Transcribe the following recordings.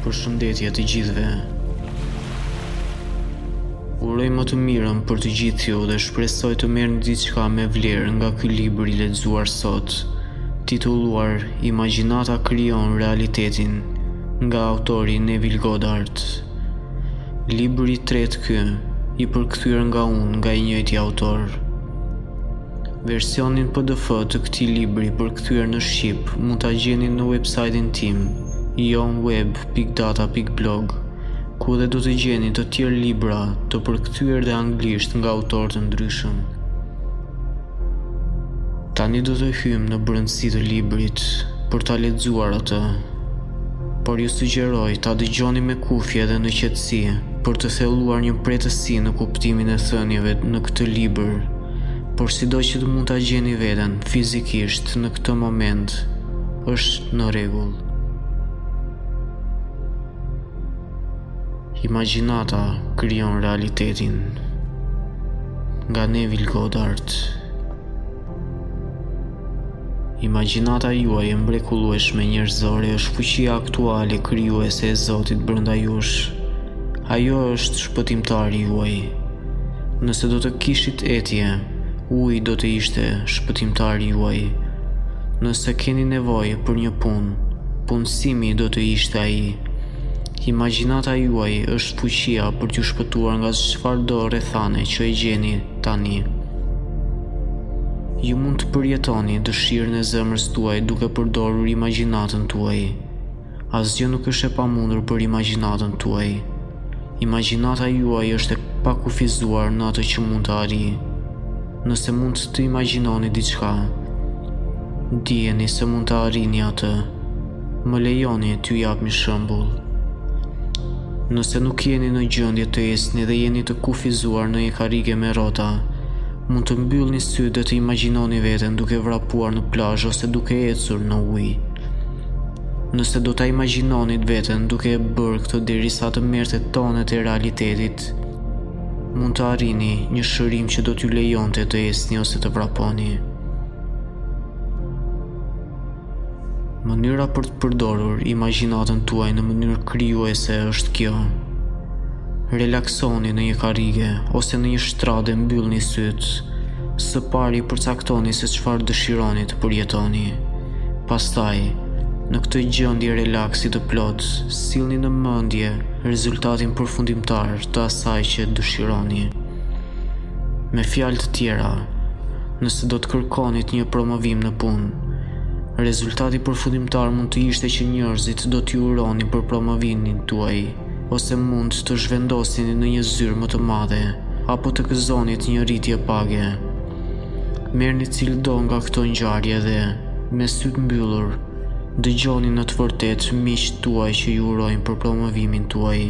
Përshëndetje të gjithëve Uroj më të mirën për të gjithë ju dhe shpresoj të merrni diçka me vlerë nga ky libër i lexuar sot, titulluar Imagjinata krijon realitetin nga autori Neville Goddard. Libri i tretë ky, i përkthyer nga unë, nga i njëjti autor. Versionin PDF të këtij libri të përkthyer në shqip mund ta gjeni në website-in tim, yonweb.data.blog, ku dhe do të gjeni të tjerë libra të përkthyer dhe anglisht nga autorë të ndryshëm. Tani do të hyjmë në brendësi të librit për ta lexuar atë. por ju sugjeroj ta dëgjoni me kufje dhe në qetësi për të thelluar mprehtësi në kuptimin e thënieve në këtë libër. Por sido që të mund ta gjeni veten fizikisht në këtë moment, është në rregull. Imagjinata krijon realitetin. Nga Neville Goddard. Imagjinata juaj e mbrekullueshme njerëzore është fuqia aktuale krijuese e Zotit brenda jush. Ajo është shpëtimtari juaj. Nëse do të kishit etje, uji do të ishte shpëtimtari juaj. Nëse keni nevojë për një punë, punësimi do të ishte ai. Imagjinata juaj është fuqia për t'ju shpëtuar nga çfarëdo rrethane që e gjeni. tani. Ju mund të përjetoni dëshirën e zemrës tuaj duke përdorur imagjinatën tuaj. Asgjë nuk është e pamundur për imagjinatën tuaj. Imagjinata juaj është e pakufizuar në atë që mund ta arrijë. Nëse mund të imagjinoni diçka, dijeni se mund ta arrini atë. Më lejoni t'ju jap një shembull. Nëse nuk jeni në gjendje të ecni dhe jeni të kufizuar në një karrige me rrota, mund të mbyllni sytë dhe të imagjinoni veten duke vrapuar në plazh ose duke ecur në ujë. Nëse do ta imagjinonit veten duke e bërë këtë derisa të merrte tonet e realitetit, mund të arrini një shërim që do t'ju lejonte të ecni ose të vraponi. Mënyra për të përdorur imagjinatën tuaj në mënyrë krijuese është kjo. Relaksoni në një karrige ose në një shtrat e mbyllni sytë. Së pari përcaktoni se çfarë dëshironi të përjetoni. Pastaj, në këtë gjendje relaksi të plotë, sillni në mendje rezultatin përfundimtar të asaj që dëshironi. Me fjalë të tjera, nëse do të kërkonit një promovim në punë, Rezultati përfundimtar mund të ishte që njerëzit do t'i uronin për promovimin tuaj, ose mund të zhvendoseni në një zyrë më të madhe, apo të gëzonit një rritje page. Merrni cilëndo nga këto ngjarje dhe, me sytë mbyllur, dëgjoni në të vërtetë miqtë tuaj që ju urojnë për promovimin tuaj.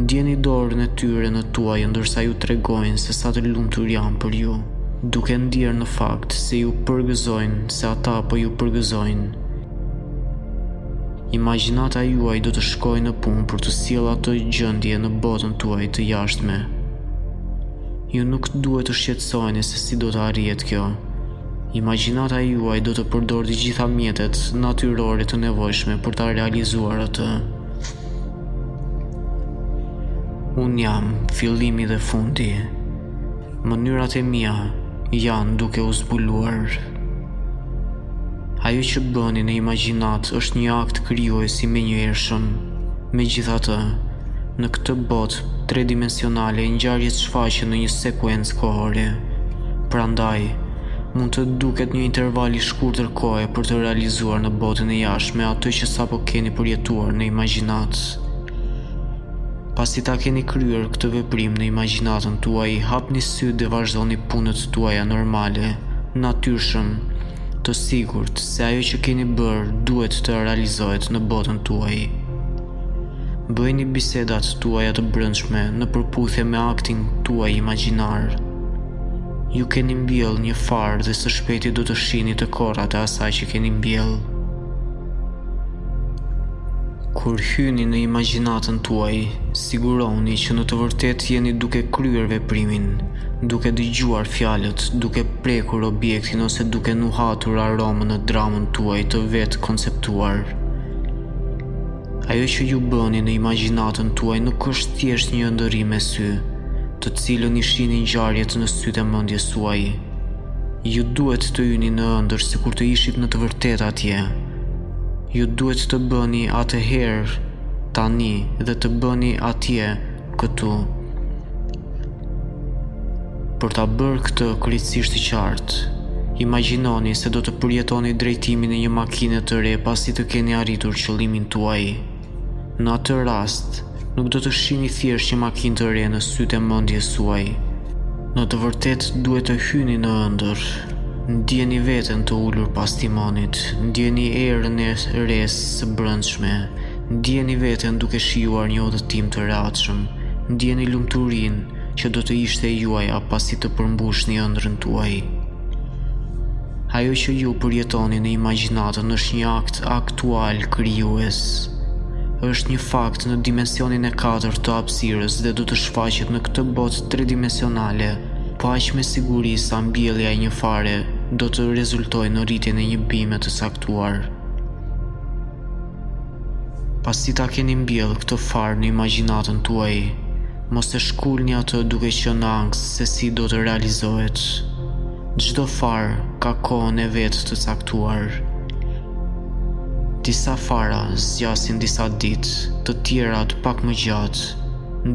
Ndjeni dorën e tyre në tuajën ndërsa ju tregojnë se sa të lumtur janë për ju. Duke ndier në fakt se ju përgëzojnë se ata po ju përgëzojnë. Imagjinata juaj do të shkojë në punë për të sjellë atë gjendje në botën tuaj të jashtme. Ju nuk duhet të shqetësoheni se si do të arrihet kjo. Imagjinata juaj do të përdorë të gjitha mjetet natyrore të nevojshme për ta realizuar atë. Unë jam fillimi dhe fundi. Mënyrat e mia janë duke u zbuluar. Ajo që bëni në imagjinatë është një akt krijues i menjëhershëm. Megjithatë, në këtë botë tredimensionale ngjarjet shfaqen në një sekuencë kohore. Prandaj, mund të duket një interval i shkurtër kohe për të realizuar në botën e jashtme atë që sapo keni përjetuar në imagjinatë. Pasi ta keni kryer këtë veprim në imagjinatën tuaj, hapni sytë dhe vazhdoni punët tuaja normale, natyrshëm, të sigurt se ajo që keni bërë duhet të realizohet në botën tuaj. Bëjni bisedat tuaja të brendshme në përputhje me aktin tuaj imagjinar. Ju keni mbjellë një farë dhe së shpejti do të shihni të korrat e asaj që keni mbjellë. Kur hyni në imagjinatën tuaj, siguroni që në të vërtetë jeni duke kryer veprimin, duke dëgjuar fjalët, duke prekur objektin ose duke nuhatur aromën në dramën tuaj të vetëkonceptuar. Ajo që ju bëni në imagjinatën tuaj nuk është thjesht një ëndërrim me sy, të cilën i shihni ngjarjet në sytë e mendjes suaj. Ju duhet të hyni në ëndërr sikur të ishit në të vërtetë atje. Ju duhet të bëni atëherë, tani dhe të bëni atje, këtu. Për ta bërë këtë krejtësisht të qartë, imagjinoni se do të përjetoni drejtimin e një makine të re pasi të keni arritur qëllimin tuaj. Në atë rast, nuk do të shihni thjesht një makinë të re në sytë e mendjes suaj. Në të vërtetë duhet të hyni në ëndërr. Ndjeni veten të ulur pas timonit, ndjeni erën e resë së brendshme, ndjeni veten duke shijuar një udhëtim të rehatshëm, ndjeni lumturinë, që do të ishte e juaja pasi të përmbushni ëndrrën tuaj. Ajo që ju përjetoni në imagjinatën është një akt aktual krijues. Është një fakt në dimensionin e katër të hapësirës dhe do të shfaqet në këtë botë tridimensionale, po aq me siguri sa mbjellja e një fare do të rezultojë në rritjen e një bime të caktuar. Pasi ta keni mbjellë këtë farë në imagjinatën tuaj, mos e shkulni atë duke qenë në ankth se si do të realizohet. Çdo farë ka kohën e vet të caktuar. Disa fara zgjasin disa ditë, të tjerat pak më gjatë.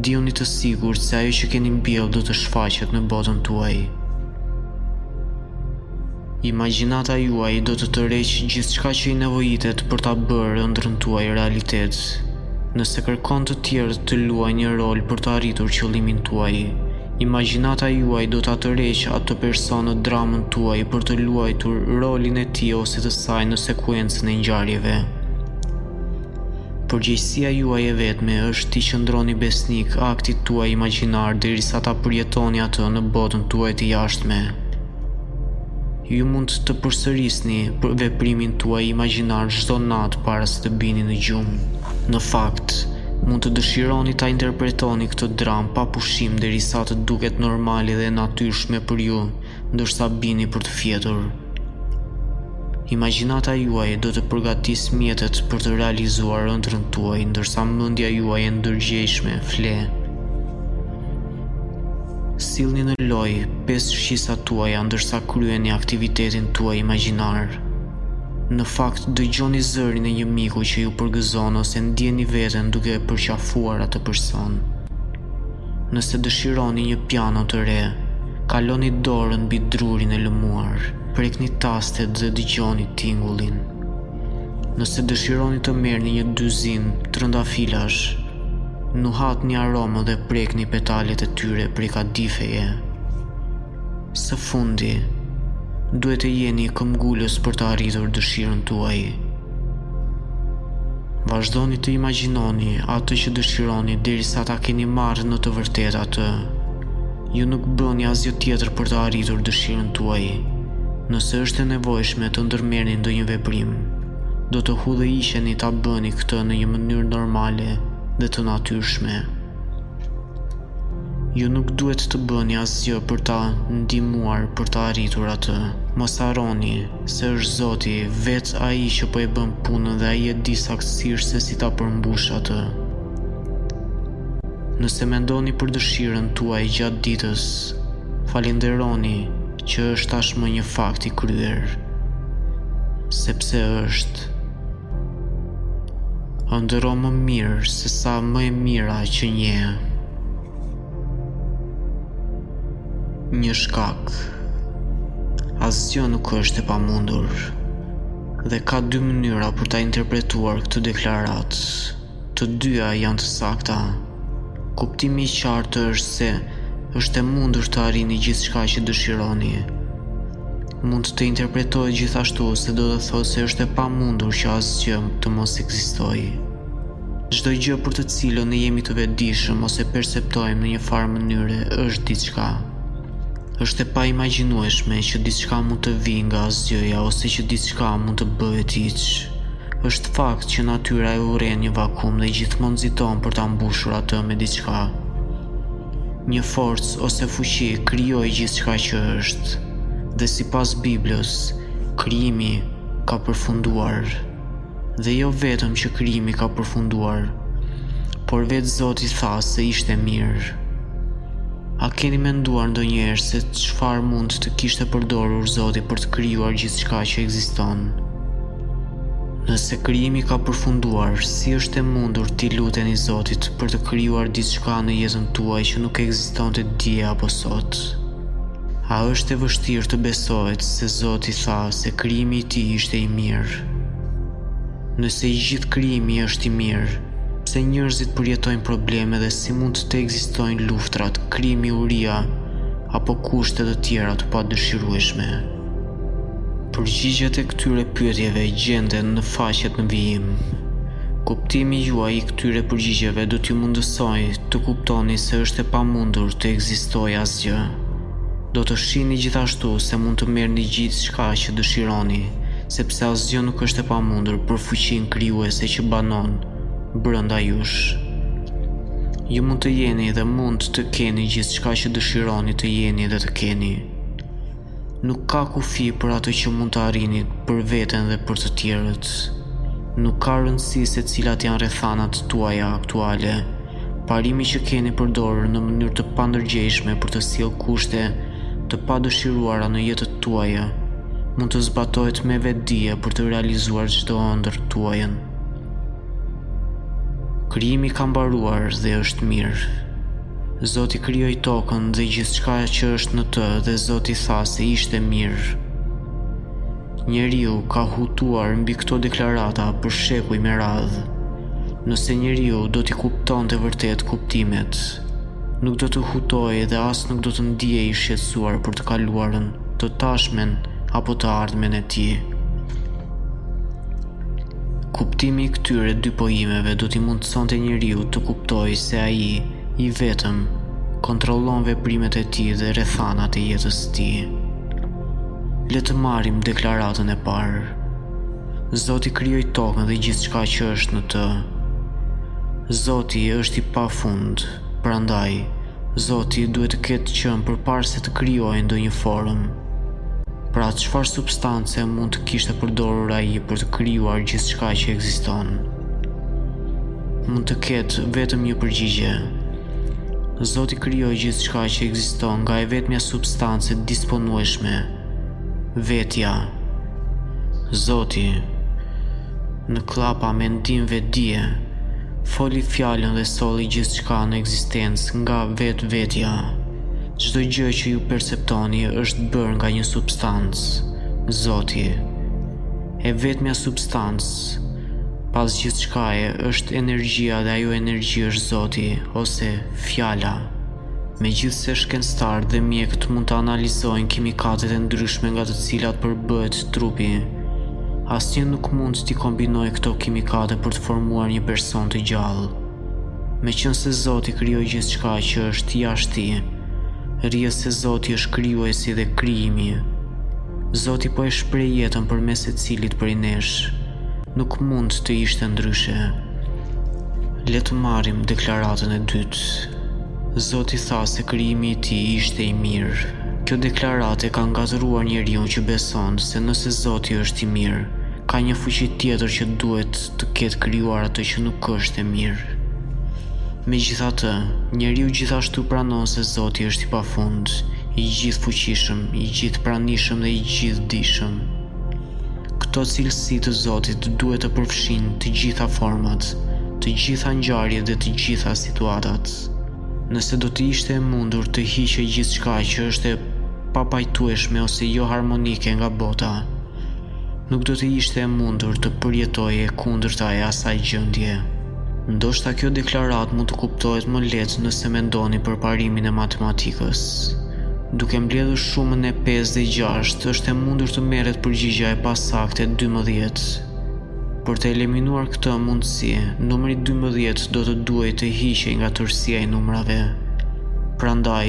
Ndihuni të sigurt se ajo që keni mbjellë do të shfaqet në botën tuaj. Imagjinata juaj do të tërheqë gjithçka që i nevojitet për ta bërë ëndrrën tuaj realitet. Nëse kërkon të tjerët të luajnë një rol për të arritur qëllimin tuaj, imagjinata juaj do ta tërheqë atë person në dramën tuaj për të luajtur rolin e tij ose të saj në sekuencën e ngjarjeve. Përgjegjësia juaj e vetme është t'i qëndroni besnik aktit tuaj imagjinar derisa ta përjetoni atë në botën tuaj të jashtme. Ju mund të përsërisni veprimin tuaj imagjinar çdo natë para se të bini në gjumë. Në fakt, mund të dëshironi ta interpretoni këtë dramë pa pushim derisa të duket normale dhe e natyrshme për ju, ndërsa bini për të fjetur. Imagjinata juaj do të përgatisë mjetet për të realizuar ëndrrën tuaj, ndërsa mendja juaj e ndërgjegjshme fle. Sillni në lojë pesë shqisat tuaja ndërsa kryeni aktivitetin tuaj imagjinar. Në fakt, dëgjoni zërin e një miku që ju përgëzon ose ndjeni veten duke e përqafuar atë person. Nëse dëshironi një piano të re, kaloni dorën mbi drurin e lëmuar, prekni tastet dhe dëgjoni tingullin. Nëse dëshironi të merrni një dyzinë trëndafilash, nuhatni aromën dhe prekni petalet e tyre prej kadifeje. Së fundi, duhet të jeni këmbëngulës për të arritur dëshirën tuaj. Vazhdoni të imagjinoni atë që dëshironi derisa ta keni marrë në të vërtetë atë. Ju nuk bëni asgjë tjetër për të arritur dëshirën tuaj. Nëse është e nevojshme të ndërmerrni ndonjë veprim, do të udhëhiqeni ta bëni këtë në një mënyrë normale dhe të natyrshme. Ju nuk duhet të bëni asgjë për ta ndihmuar për ta arritur atë. Mos harroni se është Zoti vetë ai që po e bën punën dhe ai e di saktësisht se si ta përmbushë atë. Nëse mendoni për dëshirën tuaj gjatë ditës, falënderoni që është tashmë një fakt i kryer. Sepse është. Ëndërro më mirë sesa më e mira që njeh. Një shkak. Asgjë nuk është e pamundur dhe ka dy mënyra për ta interpretuar këtë deklaratë. Të dyja janë të sakta. Kuptimi i qartë është se është e mundur të arrini gjithçka që dëshironi. Mund të interpretohet gjithashtu se do të thotë se është e pamundur që asgjë të mos ekzistojë. Çdo gjë për të cilën ne jemi të vetëdijshëm ose perceptojmë në njëfarë mënyre është diçka. Është e paimagjinueshme që diçka mund të vijë nga asgjëja ose që diçka mund të bëhet hiç. Është fakt që natyra e urren një vakum dhe gjithmonë nxiton për ta mbushur atë me diçka. Një forcë ose fuqi krijoi gjithçka që është, dhe sipas Biblës, krijimi ka përfunduar. Dhe jo vetëm që krijimi ka përfunduar, por vetë Zoti tha se ishte mirë. A keni menduar ndonjëherë se çfarë mund të kishte përdorur Zoti për të krijuar gjithçka që ekziston? Nëse krijimi ka përfunduar, si është e mundur t'i luteni Zotit për të krijuar diçka në jetën tuaj që nuk ekzistonte dje apo sot? A është e vështirë të besohet se Zoti tha se krijimi i tij ishte i mirë? Nëse i gjithë krijimi është i mirë, pse njerëzit përjetojnë probleme dhe si mund të ekzistojnë luftërat, krimi, uria apo kushte të tjera të padëshirueshme? Përgjigjet e këtyre pyetjeve gjenden në faqet në vijim. Kuptimi juaj i këtyre përgjigjeve do t'ju mundësojë të kuptoni se është e pamundur të ekzistojë asgjë. Do të shihni gjithashtu se mund të merrni gjithçka që dëshironi, sepse asgjë nuk është e pamundur për fuqinë krijuese që banon brenda jush. Ju mund të jeni dhe mund të keni gjithçka që dëshironi të jeni dhe të keni. Nuk ka kufi për atë që mund të arrini për veten dhe për të tjerët. Nuk ka rëndësi se cilat janë rrethanat tuaja aktuale. Parimi që keni përdorur në mënyrë të pandërgjegjshme për të sjellë kushte të padëshiruara në jetët tuaja, mund të zbatohet me vetëdije për të realizuar çdo ëndërr tuajën. Krijimi ka mbaruar dhe është mirë. Zoti krijoi tokën dhe gjithçka që është në të dhe Zoti tha se ishte mirë. Njeriu ka hutuar mbi këto deklarata për shekuj me radhë. Nëse njeriu do t'i kuptonte vërtet kuptimet, nuk do të hutohej dhe as nuk do të ndihej i shqetësuar për të kaluarën, të tashmen apo të ardhmen e tij. Kuptimi i këtyre dy pohimeve do t'i mundësonte njeriut të kuptojë se ai, i vetëm, kontrollon veprimet e tij dhe rrethanat e jetës së tij. Le të marrim deklaratën e parë. Zoti krijoi tokën dhe gjithçka që është në të. Zoti është i pafund, prandaj Zoti duhet të ketë qenë përpara se të krijohej ndonjë formë. Pra, çfarë substance mund të kishte përdorur ai për të krijuar gjithçka që ekziston? Mund të ketë vetëm një përgjigje. Zoti krijoi gjithçka që ekziston nga e vetmja substancë e disponueshme, vetja. Zoti Në kllapa mendim vetëdije, foli fjalën dhe solli gjithçka në ekzistencë nga vetvetja. Çdo gjë që ju perceptoni është bërë nga një substancë, Zoti. E vetmja substancë pas gjithçkaje është energjia dhe ajo energji është Zoti ose Fjala. Megjithëse shkencëtarët dhe mjekët mund të analizojnë kimikatet e ndryshme nga të cilat përbëhet trupi, asnjë nuk mund t'i kombinojë këto kimikate për të formuar një person të gjallë. Meqenëse Zoti krijoi gjithçka që është jashtë tij, rrjedh se Zoti është krijuesi dhe krijimi. Zoti po e shpreh jetën përmes secilit prej nesh. Nuk mund të ishte ndryshe. Le të marrim deklaratën e dytë. Zoti tha se krijimi i tij ishte i mirë. Kjo deklaratë e ka ngatërruar njeriun që beson se nëse Zoti është i mirë, ka një fuqi tjetër që duhet të ketë krijuar atë që nuk është e mirë. Megjithatë, njeriu gjithashtu pranon se Zoti është i pafund, i gjithëfuqishëm, i gjithëpranishëm dhe i gjithëdijshëm. Këto cilësi të Zotit duhet të përfshijnë të gjitha format, të gjitha ngjarjet dhe të gjitha situatat. Nëse do të ishte e mundur të hiqej gjithçka që është e papajtueshme ose jo harmonike nga bota, nuk do të ishte e mundur të përjetohej e kundërta e asaj gjendje. Ndoshta kjo deklaratë mund të kuptohet më lehtë nëse mendoni për parimin e matematikës. Duke mbledhur shumën e 5 dhe 6, është e mundur të merret përgjigja e pasaktë e 12. Për të eliminuar këtë mundësi, numri 12 do të duhej të hiqej nga tërësia e numrave. Prandaj,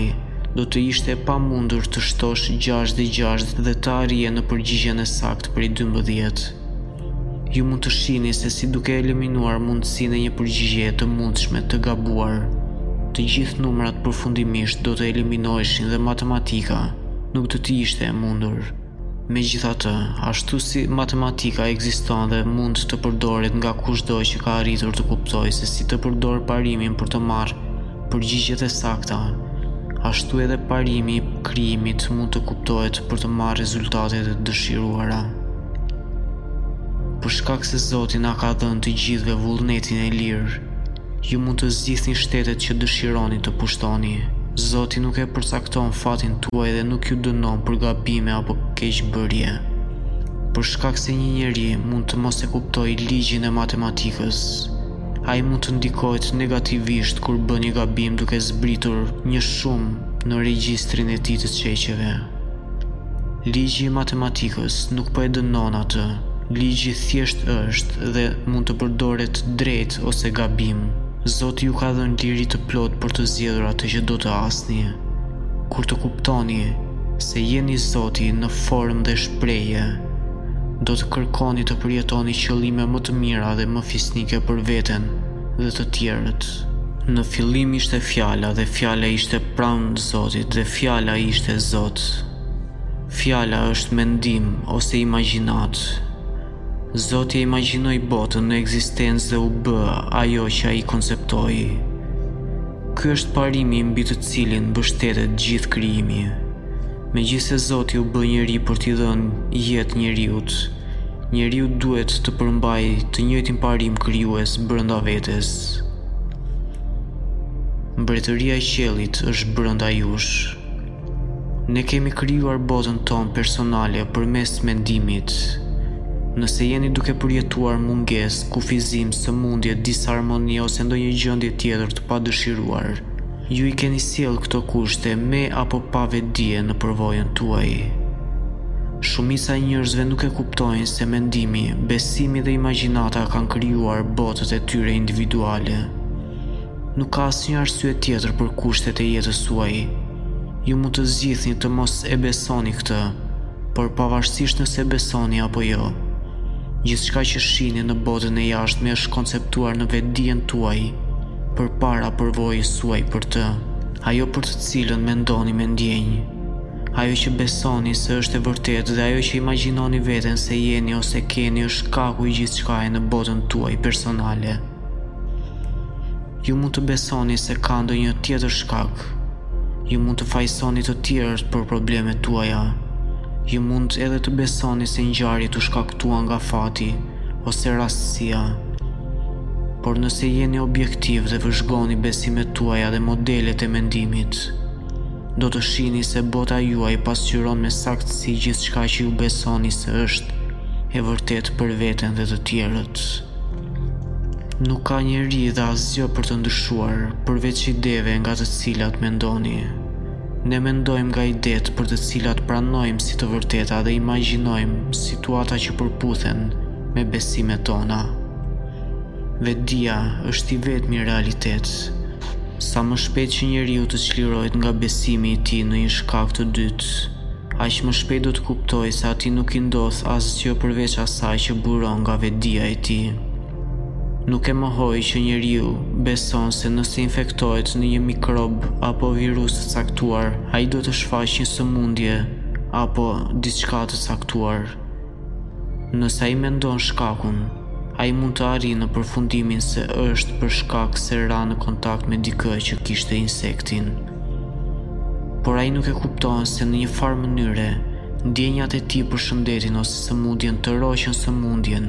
do të ishte e pamundur të shtosh 6 dhe 6 dhe të arrihej në përgjigjen e saktë prej 12. Ju mund të shihni se si duke eliminuar mundësinë e një përgjigjeje të mundshme të gabuar, të gjithë numrat përfundimisht do të eliminoheshin dhe matematika nuk do të ishte e mundur. Megjithatë, ashtu si matematika ekziston dhe mund të përdoret nga kushdo që ka arritur të kuptojë se si të përdorë parimin për të marrë Përgjigjet e sakta Ashtu edhe parimi i krijimit mund të kuptohet për të marrë rezultatet e dëshiruara. Për shkak se Zoti na ka dhënë të gjithëve vullnetin e lirë, ju mund të zgjidhni shtetet që dëshironi të pushtoni. Zoti nuk e përcakton fatin tuaj dhe nuk ju dënon për gabime apo keqbërje. Për shkak se një njeri mund të mos e kuptojë ligjin e matematikës, Ai mund të ndikohet negativisht kur bën një gabim duke zbritur një shumë në regjistrin e tij të çeqeve. Ligji i matematikës nuk po e dënon atë. Ligji thjesht është dhe mund të përdoret drejt ose gabim. Zoti ju ka dhënë liri të plotë për të zgjedhur atë që do të hasni. Kur të kuptoni se jeni Zoti në formë dhe shprehje, do të kërkoni të përjetoni qëllime më të mira dhe më fisnike për veten dhe të tjerët. Në fillim ishte Fjala dhe Fjala ishte pranë Zotit dhe Fjala ishte Zot. Fjala është mendim ose imagjinatë. Zoti e imagjinoi botën në ekzistencë dhe u bë ajo që ai konceptoi. Ky është parimi mbi të cilin mbështetet gjithë krijimi. Megjithëse Zoti u bë njeri për t'i dhënë jetë njeriut, njeriu duhet të përmbajë të njëjtin parim krijues brenda vetes. Mbretëria e qiellit është brenda jush. Ne kemi krijuar botën tonë personale përmes mendimit. Nëse jeni duke përjetuar mungesë, kufizim, sëmundje, disharmoni ose ndonjë gjendje tjetër të padëshiruar, Ju i keni sjellë këto kushte me apo pa vetëdije në përvojën tuaj. Shumica e njerëzve nuk e kuptojnë se mendimi, besimi dhe imagjinata kanë krijuar botët e tyre individuale. Nuk ka asnjë arsye tjetër për kushtet e jetës suaj. Ju mund të zgjidhni të mos e besoni këtë, por pavarësisht nëse besoni apo jo, gjithçka që shihni në botën e jashtme është konceptuar në vetëdijen tuaj. përpara përvojës suaj për të, ajo për të cilën mendoni me ndjenjë, ajo që besoni se është e vërtetë dhe ajo që imagjinoni veten se jeni ose keni është shkaku i gjithçkaje në botën tuaj personale. Ju mund të besoni se ka ndonjë tjetër shkak. Ju mund të fajësoni të tjerët për problemet tuaja. Ju mund edhe të besoni se ngjarjet u shkaktuan nga fati ose rastësia. Por nëse jeni objektiv dhe vëzhgoni besimet tuaja dhe modelet e mendimit, do të shihni se bota juaj pasqyron me saktësi gjithçka që ju besoni se është e vërtetë për veten dhe të tjerët. Nuk ka njeri dhe asgjë për të ndryshuar, përveç ideve nga të cilat mendoni. Ne mendojmë nga idetë për të cilat pranojmë si të vërteta dhe imagjinojmë situata që përputhen me besimet tona. Vetëdija është i vetmi realitet. Sa më shpejt që njeriu të çlirohet nga besimi i tij në një shkak të dytë, aq më shpejt do të kuptojë se atij nuk i ndodh asgjë përveç asaj që buron nga vetëdija e tij. Nuk e mohoj që njeriu beson se nëse infektohet në një mikrob apo virus të caktuar, ai do të shfaqë një sëmundje apo diçka të caktuar. Nëse ai mendon shkakun, ai mund të arrijë në përfundimin se është për shkak se ra në kontakt me dikë që kishte insektin. Por ai nuk e kupton se në një farë mënyre, ndjenjat e tij për shëndetin ose sëmundjen tërhoqën sëmundjen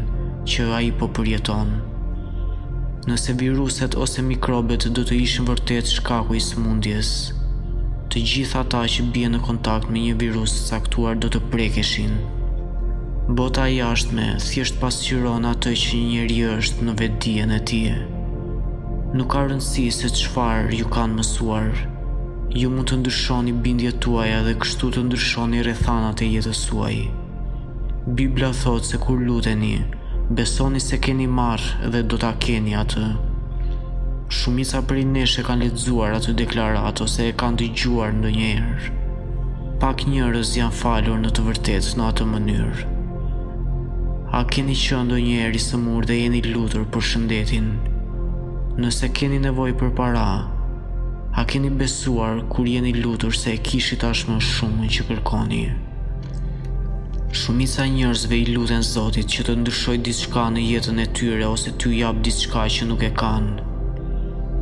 që ai po përjeton. Nëse viruset ose mikrobet do të ishin vërtet shkaku i sëmundjes, Të gjithë ata që bien në kontakt me një virus të caktuar do të prekeshin. Bota e jashtme thjesht pasqyron atë që një njeri është në vetëdijen e tij. Nuk ka rëndësi se çfarë ju kanë mësuar. Ju mund të ndryshoni bindjet tuaja dhe kështu të ndryshoni rrethanat e jetës suaj. Bibla thotë se kur luteni, besoni se keni marrë dhe do ta keni atë. Shumica prej nesh e kanë lexuar atë deklaratë ose e kanë dëgjuar ndonjëherë. Pak njerëz janë falur në të vërtetë në atë mënyrë. A keni qenë ndonjëherë i sëmurë dhe jeni lutur për shëndetin? Nëse keni nevojë për para, a keni besuar kur jeni lutur se e kishit tashmë shumën që kërkoni? Shumica e njerëzve i luten Zotit që të ndryshojë diçka në jetën e tyre ose t'u japë diçka që nuk e kanë.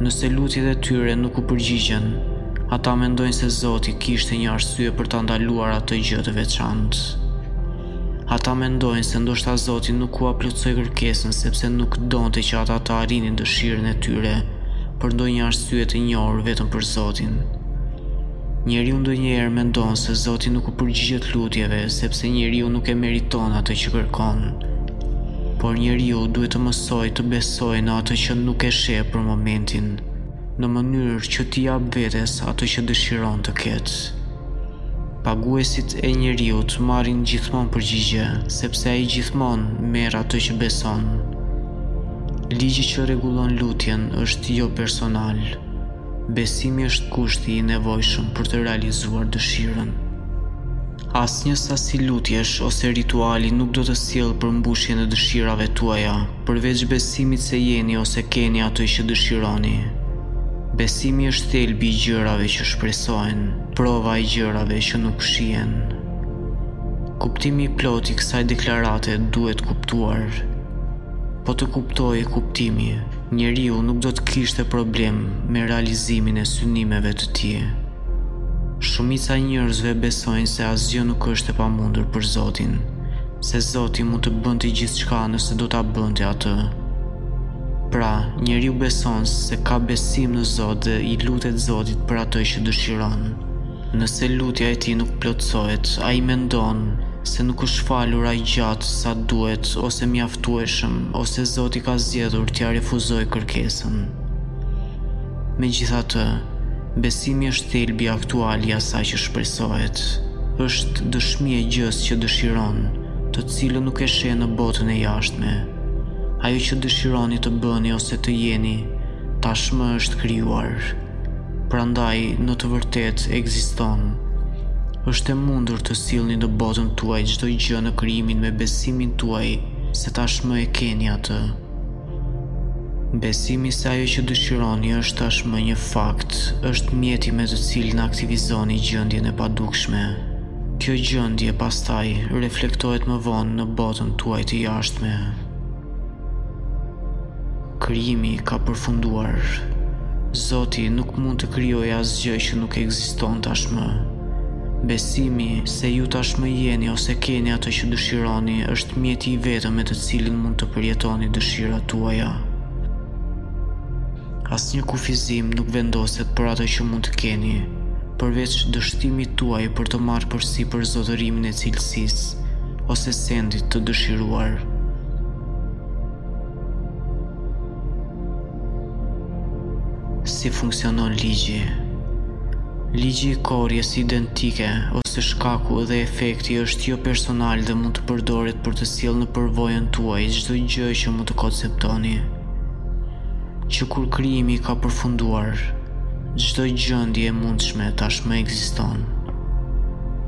Nëse lutjet e tyre nuk u përgjigjen, ata mendojnë se Zoti kishte një arsye për ta ndaluar atë gjë të veçantë. Ata mendojnë se ndoshta Zoti nuk ua plotësoi kërkesën sepse nuk donte që ata të arrinin dëshirën e tyre, për ndonjë arsye të njohur vetëm për Zotin. Njeriu ndonjëherë mendon se Zoti nuk u përgjigjet lutjeve sepse njeriu nuk e meriton atë që kërkon. Por njeriu duhet të mësojë të besojë në atë që nuk e sheh për momentin, në mënyrë që t'i japë vetes atë që dëshiron të ketë. Paguesit e njeriut marrin gjithmonë përgjigje, sepse ai gjithmonë merr atë që beson. Ligji që rregullon lutjen është jo personal. Besimi është kushti i nevojshëm për të realizuar dëshirën. Asnjë sasi lutjesh ose rituali nuk do të sjellë përmbushjen e dëshirave tuaja, përveç besimit se jeni ose keni atë që dëshironi. Besimi është thelbi i gjërave që shpresohen, prova e gjërave që nuk shihen. Kuptimi i plotë i kësaj deklarate duhet kuptuar. Po të kuptohej kuptimi, njeriu nuk do të kishte problem me realizimin e synimeve të tij. Shumica e njerëzve besojnë se asgjë nuk është e pamundur për Zotin, se Zoti mund të bënte gjithçka nëse do ta bënte atë. Pra, njeriu beson se ka besim në Zot dhe i lutet Zotit për atë që dëshiron. Nëse lutja e tij nuk plotësohet, ai mendon se nuk është falur aq gjatë sa duhet ose mjaftueshëm ose Zoti ka zgjedhur t'ia refuzojë kërkesën. Megjithatë, besimi është thelbi aktual i asaj që shpresohet. Është dëshmi e gjësë që dëshiron, të cilën nuk e sheh në botën e jashtme. Ajo që dëshironi të bëni ose të jeni, tashmë është krijuar. Prandaj në të vërtetë ekziston. Është e mundur të sillni në botën tuaj çdo gjë në krijimin me besimin tuaj se tashmë e keni atë. Besimi se ajo që dëshironi është tashmë një fakt, është mjeti me të cilin aktivizoni gjendjen e padukshme. Kjo gjendje pastaj reflektohet më vonë në botën tuaj të jashtme. Krijimi ka përfunduar. Zoti nuk mund të krijojë asgjë që nuk ekziston tashmë. Besimi se ju tashmë jeni ose keni atë që dëshironi është mjeti i vetëm me të cilin mund të përjetoni dëshirat tuaja. Asnjë kufizim nuk vendoset për atë që mund të keni, përveç dështimit tuaj për të marrë përsipër zotërimin e cilësisë ose sendit të dëshiruar. si funksionon ligji. Ligji i korrjes identike ose shkaku dhe efekti është jo personal dhe mund të përdoret për të sjellë në përvojën tuaj çdo gjë që mund të konceptoni. që kur krijimi ka përfunduar, çdo gjendje e mundshme tashmë ekziston.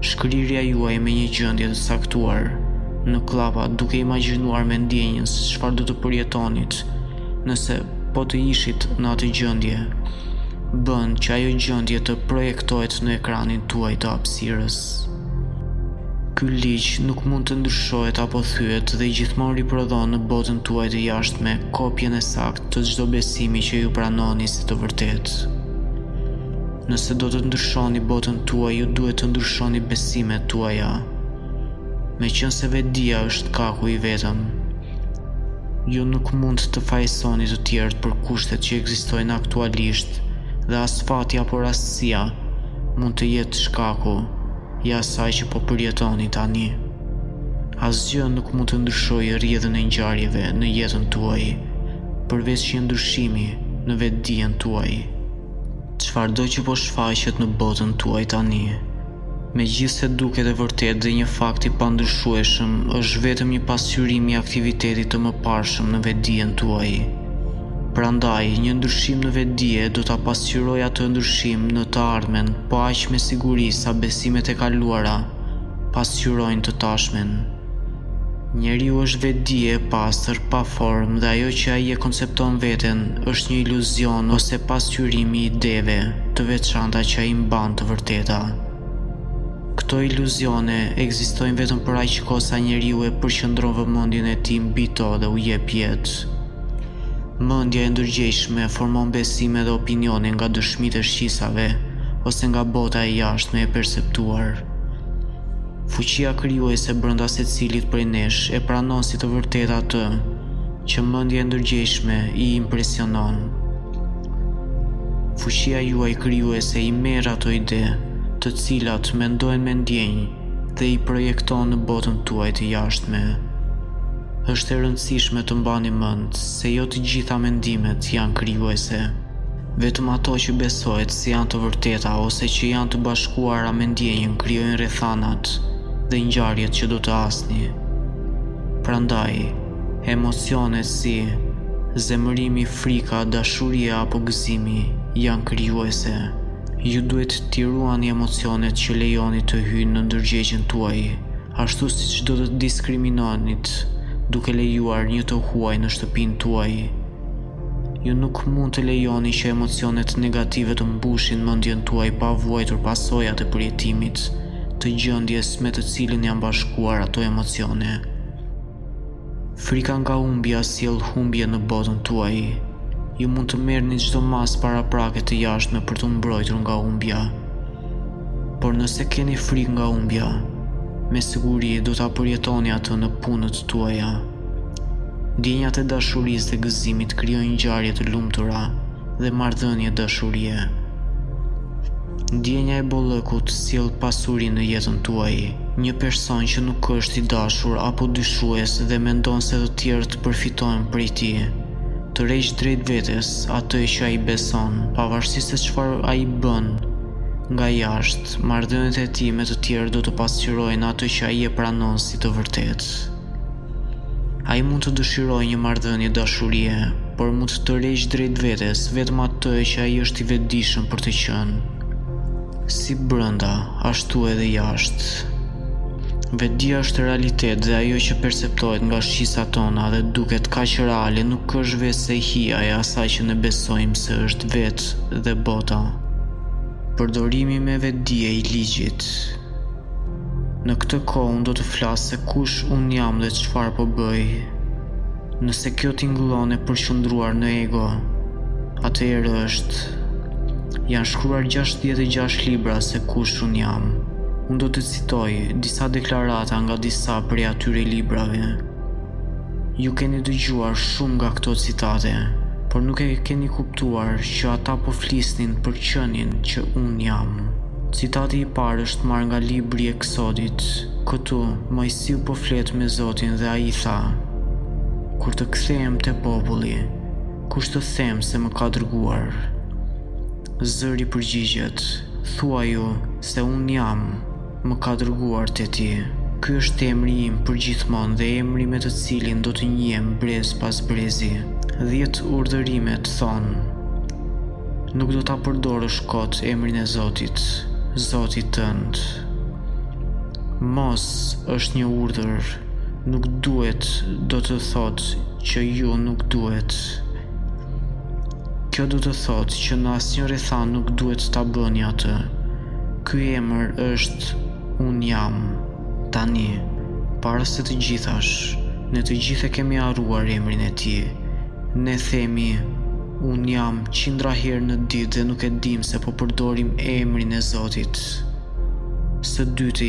Shkrirja juaj me një gjendje të caktuar në kllapa duke imagjinuar me ndjenjën se çfarë do të përjetonit nëse po të ishit në atë gjendje, bën që ajo gjendje të projektohet në ekranin tuaj të hapësirës. Ky ligj nuk mund të ndryshohet apo thyhet dhe gjithmonë riprodhon në botën tuaj të jashtme kopjen e saktë të çdo besimi që ju pranoni si të vërtetë. Nëse do të ndryshoni botën tuaj, ju duhet të ndryshoni besimet tuaja. Meqenëse vetëdija është shkaku i vetëm, ju nuk mund të fajësoni të tjerët për kushtet që ekzistojnë aktualisht dhe as fati apo rastësia mund të jetë shkaku i asaj që po përjetoni tani. Asgjë nuk mund të ndryshojë rrjedhën e ngjarjeve në jetën tuaj, përveç një ndryshimi në vetëdijen tuaj. Çfarëdo që po shfaqet në botën tuaj tani, megjithëse duket e vërtetë dhe një fakt i pandryshueshëm, është vetëm një pasqyrim i aktivitetit të mëparshëm në vetëdijen tuaj. Prandaj, një ndryshim në vetëdije do ta pasqyrojë atë ndryshim në të ardhmen, po aq me siguri sa besimet e kaluara pasqyrojnë të tashmen. Njeriu është vetëdije e pastër, pa formë dhe ajo që ai e koncepton veten është një iluzion ose pasqyrim i ideve të veçanta që ai mban të vërteta. Këto iluzione ekzistojnë vetëm për aq kohë sa njeriu e përqendron vëmendjen e tij mbi to dhe u jep jetë. Mendja e ndërgjegjshme formon besime dhe opinione nga dëshmitë e shqisave ose nga bota e jashtme e perceptuar. Fuqia krijuese brenda secilit prej nesh e pranon si të vërtetë atë që mendja e ndërgjegjshme i impresionon. Fuqia juaj krijuese i merr ato ide, të cilat mendojnë me ndjenjë, dhe i projekton në botën tuaj të jashtme. Është e rëndësishme të mbani mend se jo të gjitha mendimet janë krijuese. Vetëm ato që besohet se janë të vërteta ose që janë të bashkuara me ndjenjën krijojnë rrethanat dhe ngjarjet që do të hasni. Prandaj, emocione si zemërimi, frika, dashuria apo gëzimi janë krijuese. Ju duhet t'i ruani emocionet që lejoni të hyjnë në ndërgjegjen tuaj, ashtu siç do të diskriminonit duke lejuar një të huaj në shtëpinë tuaj. Ju nuk mund të lejoni që emocionet negative të mbushin mendjen tuaj pa vuajtur pasojat e përjetimit të gjendjes me të cilën janë bashkuar ato emocione. Frika nga humbja sjell humbje në botën tuaj. Ju mund të merrni çdo masë paraprake të jashtme për t'u mbrojtur nga humbja. Por nëse keni frikë nga humbja, me siguri do ta përjetoni atë në punët tuaja. Ndjenjat e dashurisë dhe gëzimit krijojnë ngjarje të lumtura. dhe marrëdhënie dashurie. Ndjenja e bollëkut sjell pasuri në jetën tuaj. Një person që nuk është i dashur apo dyshues dhe mendon se të tjerët përfitojnë prej tij, tërheq drejt vetes atë që ai beson, pavarësisht se çfarë ai bën nga jashtë, marrëdhëniet e tij me të tjerët do të pasqyrojnë atë që ai e pranon si të vërtetë. Ai mund të dëshirojë një marrëdhënie dashurie, por mund të tërheqë drejt vetes vetëm atë që ai është i vetëdijshëm për të qenë. Si brenda, ashtu edhe jashtë. Vetëdija është realitet dhe ajo që perceptohet nga shqisat tona dhe duket kaq reale nuk është veçse hija e asaj që ne besojmë se është vetë dhe bota. Përdorimi me vetëdije i ligjit. Në këtë kohë unë do të flas se kush unë jam dhe çfarë po bëj. Nëse kjo tingëllon e përqendruar në ego, atëherë është. Janë shkruar 66 libra se kush unë jam. Unë do të citoj disa deklarata nga disa prej atyre librave. Ju keni dëgjuar shumë nga këto citate, por nuk e keni kuptuar që ata po flisnin për qenien që unë jam. Citati i parë është marrë nga libri i Eksodit. Këtu, Moisiu po flet me Zotin dhe ai i tha, Kur të kthehem te populli, kush të them se më ka dërguar? Zëri përgjigjet, Thuaju se unë jam, më ka dërguar te ti. Ky është emri im përgjithmonë dhe emri me të cilin do të njihem brez pas brezi. Dhjetë Urdhërimet thonë, Nuk do ta përdorësh kot emrin e Zotit, Zotit tënd. Mos është një urdhër, nuk duhet do të thotë që ju nuk duhet. Kjo do të thotë që në asnjë rrethanë nuk duhet ta bëni atë. Ky emër është unë jam tani para se të gjithash. Ne të gjithë e kemi harruar emrin e tij. Ne themi, Unë jam, qindra herë në ditë dhe nuk e dimë se po përdorim emrin e Zotit. Së dyti,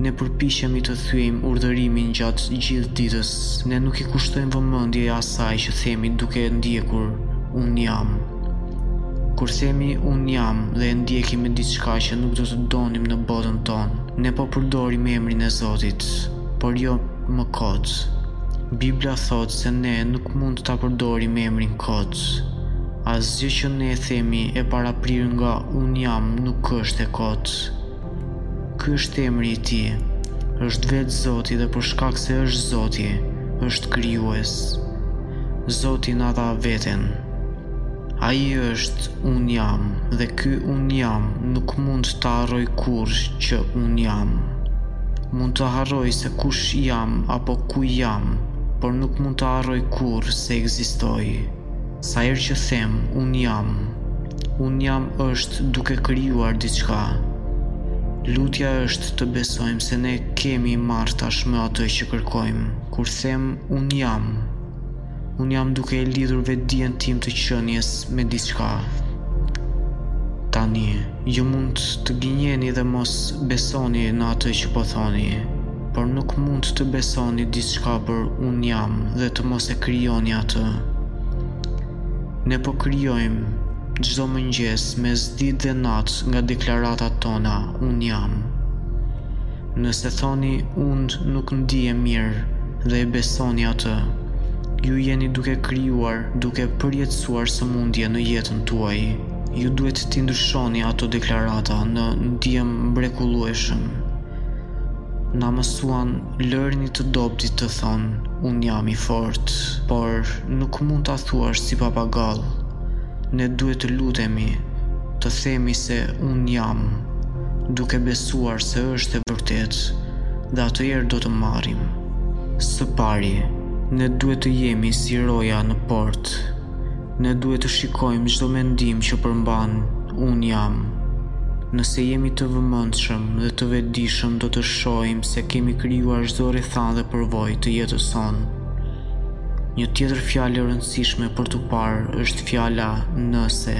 ne përpiqemi të thyejmë urdhërimin gjatë gjithë ditës, ne nuk i kushtojmë vëmendje asaj që themi duke e ndjekur, Unë jam. Kur themi Unë jam dhe e ndjekim me diçka që nuk do të donim në botën tonë, ne po përdorim emrin e Zotit. por jo më kot. Bibla thotë se ne nuk mund ta përdorim emrin kot. Asgjë që ne themi e paraprirë nga unë jam nuk është e kot. Ky është emri i tij. Është vetë Zoti dhe për shkak se është Zoti, është krijues. Zoti na dha veten. Ai është, unë jam, dhe ky unë jam nuk mund ta harroj kurrë që unë jam. Mund të harroj se kush jam apo ku jam, por nuk mund të harroj kurrë se ekzistoj. Sa herë që them unë jam, unë jam është duke krijuar diçka. Lutja është të besojmë se ne kemi marrë tashmë atë që kërkojmë. Kur them unë jam, Unë jam duke e lidhur vetëdijen time të qenies me diçka. Tani, ju mund të gënjeni dhe mos besoni në atë që po thoni, por nuk mund të besoni diçka për unë jam dhe të mos e krijoni atë. Ne po krijojmë çdo mëngjes mesditë dhe natë nga deklaratat tona, unë jam. Nëse thoni unë nuk ndihem mirë dhe e besoni atë, ju jeni duke krijuar, duke përjetësuar sëmundje në jetën tuaj. Ju duhet t'i ndryshoni ato deklarata në ndihem mrekullueshëm. Na mësuan lërini të dobëtit të thonë unë jam i fortë, por nuk mund ta thuash si papagall. Ne duhet të lutemi, të themi se unë jam, duke besuar se është e vërtetë, dhe atëherë do të marrim. Së pari, ne duhet të jemi si roja në portë. Ne duhet të shikojmë çdo mendim që përmban unë jam. Nëse jemi të vëmendshëm dhe të vedijshëm do të shohim se kemi krijuar çdo rrethanë dhe përvojë të jetës sonë. Një tjetër fjalë e rëndësishme për t'u parë është fjala nëse.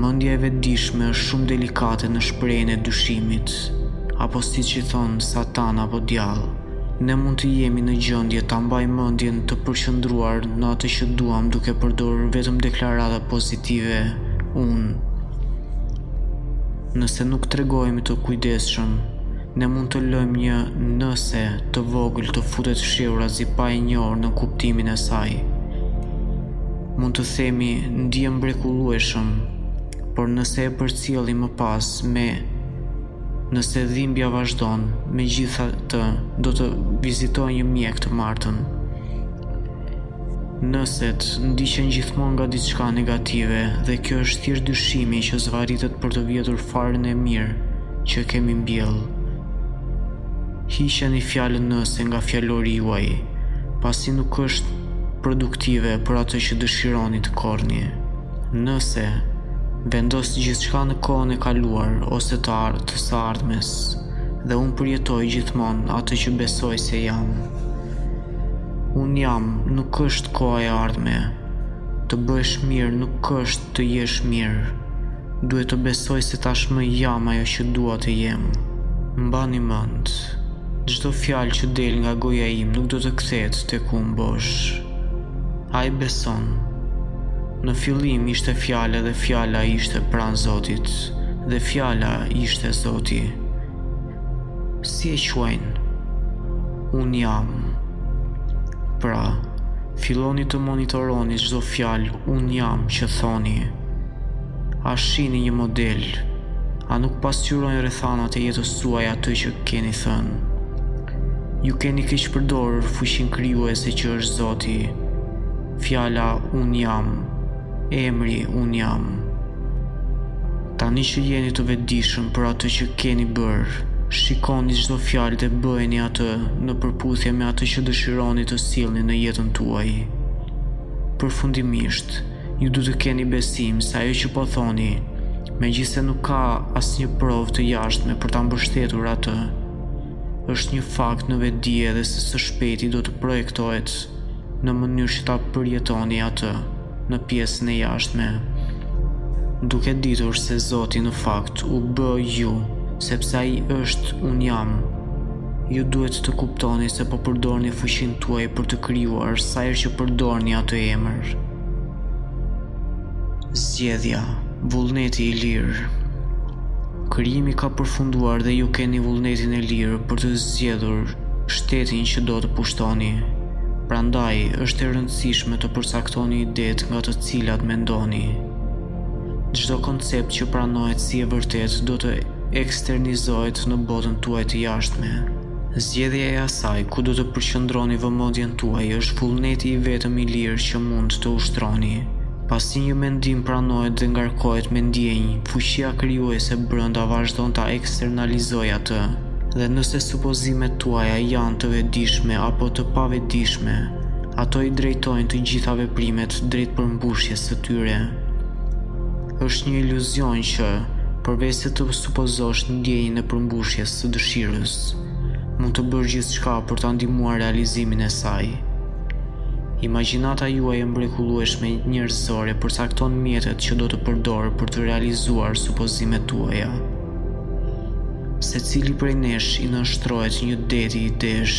Mendja e vedijshme është shumë delikate në shprehjen e dyshimit, apo siç i thonë satan apo djall. Ne mund të jemi në gjendje ta mbajmë mendjen të përqendruar në atë që duam duke përdorur vetëm deklarata pozitive unë. Nëse nuk tregohemi të kujdesshëm, Ne mund të lëmë një nëse të vogël të futet fshehurazi pa e njohur nënkuptimin e saj. Mund të themi ndihem mrekullueshëm, por nëse e përcjell më pas me nëse dhimbja vazhdon, megjithatë do të vizitoj një mjek të martën. Nëset, ndiqen gjithmonë nga diçka negative dhe kjo është thjesht dyshimi që zvarritet për të vjedhur farën e mirë që kemi mbjellë. Hiqeni fjalën nëse nga fjalori juaj, pasi nuk është produktive për atë që dëshironi të korrni. Nëse, vendos gjithçka në kohën e kaluar ose të së ardhmes, dhe unë përjetoj gjithmonë atë që besoj se jam. Unë jam, nuk është koha e ardhme. Të bëhesh mirë nuk është të jesh mirë. Duhet të besoj se tashmë jam ajo që dua të jem. Mbani mend, çdo fjalë që del nga goja ime nuk do të kthehet tek unë bosh. Ai beson. Në fillim ishte fjala dhe fjala ishte pranë Zotit dhe fjala ishte Zoti. Si e quajnë? Unë jam. Pra, filloni të monitoroni çdo fjalë unë jam që thoni. A shihni një model? A nuk pasqyrojnë rrethanat e jetës suaj atë që keni thënë? Ju keni keqpërdorur fuqinë krijuese që është Zoti. Fjala unë jam, emri unë jam. Tani që jeni të vedijshëm për atë që keni bërë, shikoni çdo fjalë dhe bëjeni atë në përputhje me atë që dëshironi të sillni në jetën tuaj. Përfundimisht, ju duhet të keni besim se ajo që po thoni, megjithëse nuk ka asnjë provë të jashtme për ta mbështetur atë, është një fakt në vedije dhe se së shpejti do të projektohet. në mënyrë që ta përjetoni atë në pjesën e jashtme. Duke ditur se Zoti në fakt u bë ju, sepse ai është unë jam. Ju duhet të kuptoni se po përdorni fuqinë tuaj për të krijuar sa herë që përdorni atë emër. Zgjedhja, vullneti i lirë. Krijimi ka përfunduar dhe ju keni vullnetin e lirë për të zgjedhur shtetin që do të pushtoni. Prandaj, është e rëndësishme të përcaktoni idetë nga të cilat mendoni. Çdo koncept që pranohet si e vërtetë do të eksternizohet në botën tuaj të jashtme. Zgjedhja e asaj ku do të përqendroni vëmendjen tuaj është vullneti i vetëm i lirë që mund të ushtroni. Pasi një mendim pranohet dhe ngarkohet me ndjenjë, fuqia krijuese brenda vazhdon ta eksternalizojë atë. Dhe nëse supozimet tuaja janë të vetëdijshme apo të pavetëdijshme, ato i drejtojnë të gjitha veprimet drejt përmbushjes së tyre. Është një iluzion që, përveçse të supozosh ndjenjën e përmbushjes së dëshirës, mund të bësh gjithçka për ta ndihmuar realizimin e saj. Imagjinata juaj e mrekullueshme njerëzore përcakton mjetet që do të përdorë për të realizuar supozimet tuaja. Secili prej nesh i nënshtrohet një deti idesh.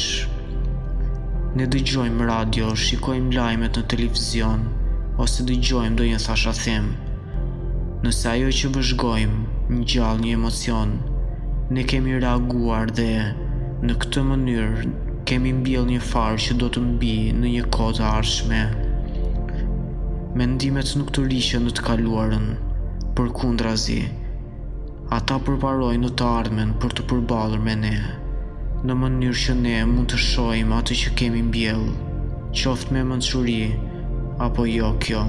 Ne dëgjojmë radio, shikojmë lajmet në televizion, ose dëgjojmë ndonjë thashethem. Nëse ajo që vëzhgojmë ngjall një emocion, ne kemi reaguar dhe në këtë mënyrë kemi mbjellë një farë që do të mbijë në një kohë të ardhshme. Mendimet nuk tërhiqen në të kaluarën, përkundrazi, Ata përparojnë në të ardhmen për të përballur me ne, në mënyrë që ne mund të shohim atë që kemi mbjellë, qoftë me mençuri apo jo. Kjo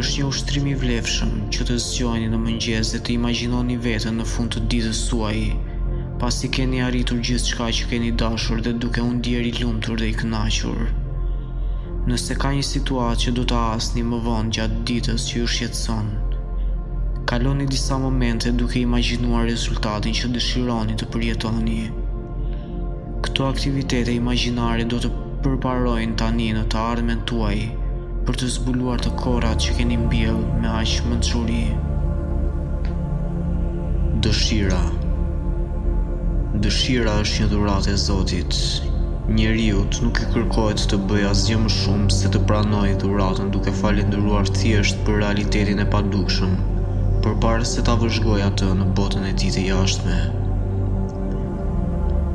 është një ushtrim i vlefshëm që të zgjoheni në mëngjes dhe të imagjinoni veten në fund të ditës suaj, pasi keni arritur gjithçka që keni dashur dhe duke u ndier i lumtur dhe i kënaqur. Nëse ka një situatë që do ta hasni më vonë gjatë ditës që ju shqetëson, Kaloni disa momente duke imagjinuar rezultatin që dëshironi të përjetoni. Këto aktivitete imagjinare do të përparojnë tani në të ardhmen tuaj për të zbuluar të korrat që keni mbjellë me aq mençuri. Dëshira Dëshira është një dhuratë e Zotit. Njeriut nuk i kërkohet të bëjë asgjë më shumë se të pranojë dhuratën duke falënderuar thjesht për realitetin e padukshëm, përpara se ta vëzhgojë atë në botën e tij të jashtme.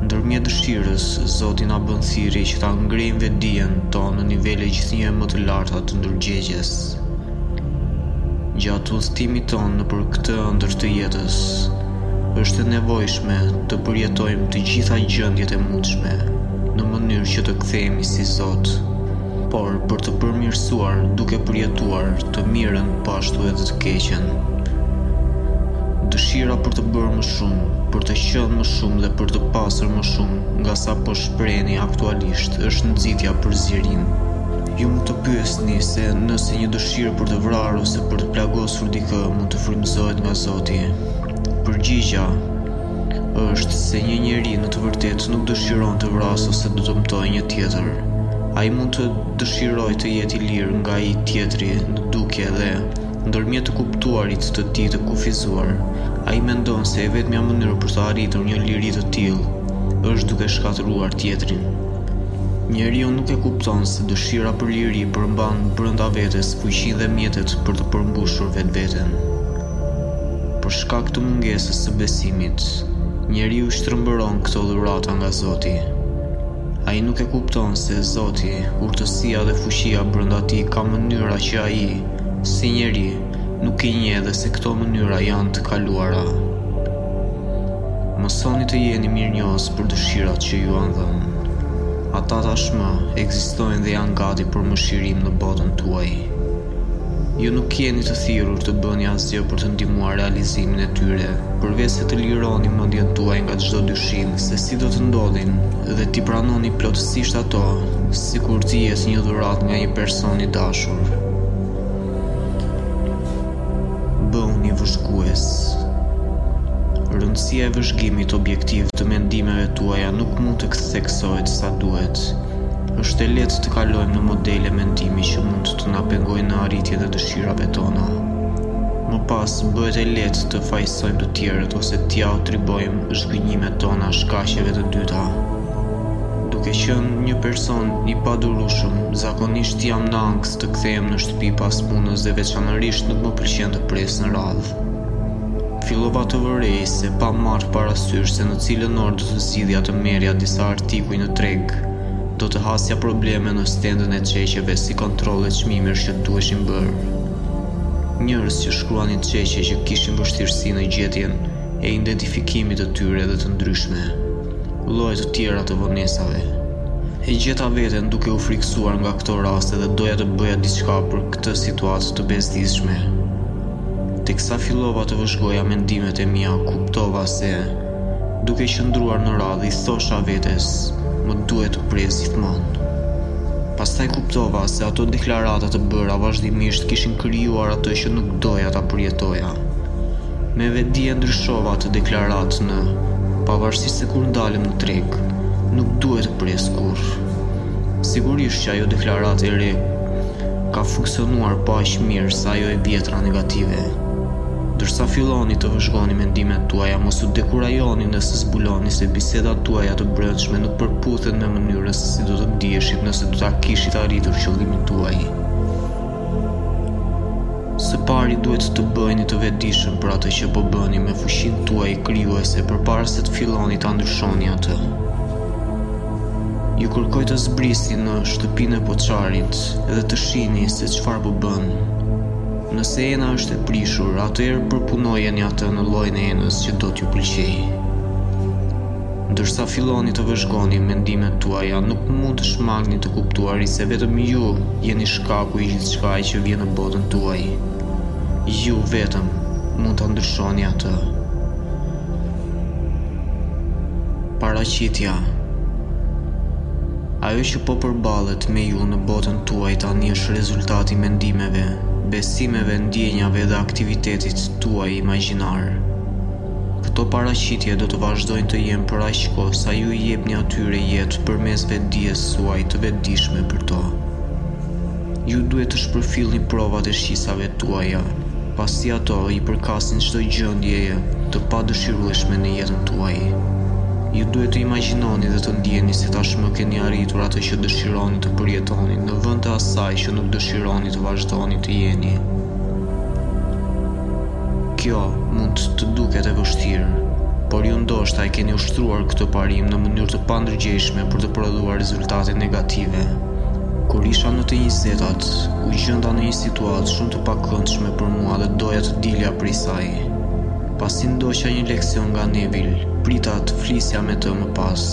Ndërmjet dëshirës, Zoti na bën thirrje që ta ngrejmë vetëdijen tonë në nivele gjithnjë e më të larta të ndërgjegjes. Gjatë udhëtimit tonë nëpër këtë ëndërr të jetës, është e nevojshme të përjetojmë të gjitha gjendjet e mundshme në mënyrë që të kthehemi si Zot. por për të përmirësuar duke përjetuar të mirën po ashtu edhe të keqen. Dëshira për të bërë më shumë, për të qenë më shumë dhe për të pasur më shumë nga sa po shprehni aktualisht është nxitja për zgjerim. Ju mund të pyesni se nëse një dëshirë për të vrarë ose për të plagosur dikë mund të frymëzohet nga Zoti. Përgjigja është se një njeri në të vërtetë nuk dëshiron të vrasë ose të dëmtojë një tjetër. Ai mund të dëshirojë të jetë i lirë nga ai tjetri në dukje dhe, ndërmjet të kuptuarit të tij të kufizuar, ai mendon se e vetmja mënyrë për të arritur një liri të tillë është duke shkatërruar tjetrin. Njeriu nuk e kupton se dëshira për liri përmban brenda vetes fuqinë dhe mjetet për të përmbushur vetveten. Për shkak të mungesës së besimit, njeriu shtrembëron këto dhurata nga Zoti. Ai nuk e kupton se Zoti, urtësia dhe fuqia brenda tij ka mënyra që ai, si njeri, nuk i njeh dhe se këto mënyra janë të kaluara. Mësoni të jeni mirënjohës për dëshirat që ju janë dhënë. Ata tashmë ekzistojnë dhe janë gati për mishërim në botën tuaj. Ju nuk jeni të thirrur të bëni asgjë për të ndihmuar realizimin e tyre, përveçse të lironi mendjen tuaj nga çdo dyshim se si do të ndodhin dhe t'i pranoni plotësisht ato, sikur të jetë një dhuratë nga një person i dashur. Bëhuni vëzhgues. Rëndësia e vëzhgimit objektiv të mendimeve tuaja nuk mund të theksohet sa duhet. Është e lehtë të kalojmë në modele mendimi që mund të na pengojnë në arritjen e dëshirave tona. Më pas, bëhet e lehtë të fajësojmë të tjerët ose t'ia atribuojmë zhgënjimet tona shkaqeve të dyta. Duke qenë një person i padurueshëm, zakonisht jam në ankth të kthehem në shtëpi pas punës dhe veçanërisht nuk më pëlqen të pres në radhë. Fillova të vërej se pa marrë parasysh se në cilën orë do të zgjidhja të merrja disa artikuj në treg, do të hasja probleme në stendën e çeqeve si kontrolle çmimesh që duheshin bërë. Njerëz që shkruanin çeqe që kishin vështirësi në gjetjen e identifikimit të tyre dhe të ndryshme lloje të tjera të vonesave. E gjeta veten duke u frikësuar nga këto raste dhe doja të bëja diçka për këtë situatë të bezdisshme. Teksa fillova të vëzhgoja mendimet e mia, kuptova se, duke qëndruar në radhë, i thosha vetes, më duhet të pres gjithmonë. Pastaj kuptova se ato deklarata të bëra vazhdimisht kishin krijuar atë që nuk doja ta përjetoja. Me vetëdije ndryshova atë deklaratë në, Pavarësisht se kur ndalem në treg, nuk duhet të pres kurrë. Sigurisht që ajo deklaratë e re, ka funksionuar po aq mirë sa ajo e vjetra negative. Ndërsa filloni të vëzhgoni mendimet tuaja mos u dekurajoni nëse zbuloni se bisedat tuaja të brendshme nuk përputhen me mënyrën se si do të ndiheshit nëse do ta kishit arritur qëllimin tuaj. Së pari duhet të bëheni të vetëdijshëm për atë që po bëni me fuqinë tuaj krijuese përpara se të filloni ta ndryshoni atë. Ju kërkoj të zbrisni në shtëpinë e poçarit dhe të shihni se çfarë po bën. Nëse ena është e prishur, atëherë përpunojeni atë në llojin e enës që do t'ju pëlqejë. Ndërsa filloni të vëzhgoni mendimet tuaja, nuk mund të shmangni të kuptuari se vetëm ju jeni shkaku i gjithçkaje që vjen në botën tuaj. Ju vetëm mund ta ndryshoni atë. Paraqitja Ajo që po përballet me ju në botën tuaj tani është rezultat i mendimeve, besimeve, ndjenjave dhe aktivitetit tuaj imagjinar. Këto paraqitje do të vazhdojnë të jenë për aq kohë sa ju i jepni atyre jetë përmes vetëdijes suaj të vetëdijshme për to. Ju duhet të shpërfillni provat e shqisave tuaja, pasi ato i përkasin çdo gjendjeje të padëshirueshme në jetën tuaj. Ju duhet të imagjinoni dhe të ndjeni se tashmë keni arritur atë që dëshironi të përjetoni në vend të asaj që nuk dëshironi të vazhdoni të jeni. Kjo mund të duket e vështirë, por ju ndoshta e keni ushtruar këtë parim në mënyrë të pandërgjegjshme për të prodhuar rezultate negative. Kur isha në të njëzetat, u gjenda në një situatë shumë të pakëndshme për mua dhe doja të dilja prej saj. Pasi ndoqa një leksion nga Neville, prita të flisja me të më pas.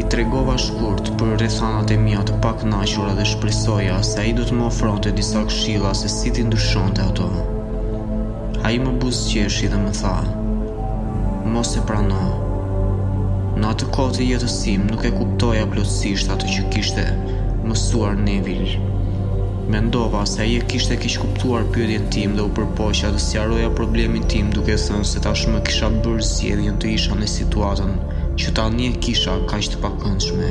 I tregova shkurt për rrethanat e mia të pakënaqura dhe shpresoja se ai do të më ofronte disa këshilla se si t'i ndryshonte ato. Ai më buzëqeshi dhe më tha, Mos e prano. Në atë kohë të jetës tim nuk e kuptoja plotësisht atë që kishte mësuar Nevil. Mendova se ai e kishte keqkuptuar pyetjen tim dhe u përpoqa të sqaroja problemin tim duke thënë se tashmë kisha bërë zgjedhjen të isha në situatën që tani e kisha kaq të pakëndshme.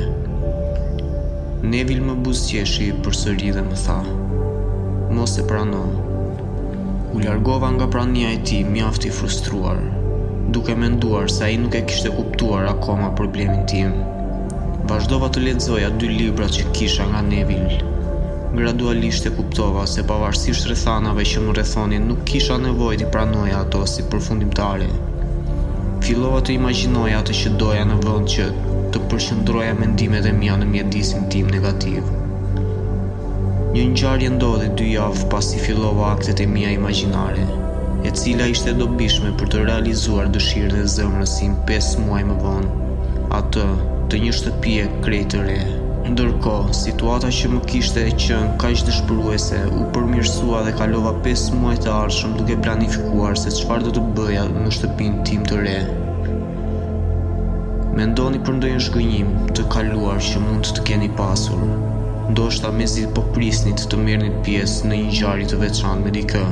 Nevil më buzëqeshi përsëri dhe më tha: Mos e prano. U largova nga prania e tij mjaft i frustruar, duke menduar se ai nuk e kishte kuptuar akoma problemin tim. Vazhdova të lexoja dy librat që kisha nga Neville. Gradualisht e kuptova se pavarësisht rrethanave që më rrethonin, nuk kisha nevojë t'i pranoja ato si përfundimtare. Fillova të imagjinoja atë që doja në vend që të përqendroja mendimet e mia në mjedisin tim negativ. Një ngjarje ndodhi dy javë pasi fillova aktet e mia imagjinare, e cila ishte e dobishme për të realizuar dëshirën e zemrës sime pesë muaj më vonë, atë të një shtëpie krejt të re. Ndërkohë, situata që më kishte qenë kaq dëshpëruese u përmirësua dhe kalova pesë muaj të ardhshëm duke planifikuar se çfarë do të bëja në shtëpinë tim të re. Mendoni për ndonjë zhgënjim të kaluar që mund të keni pasur? Ndoshta mezi po prisnit të merrnit pjesë në një ngjarje të veçantë me dikë.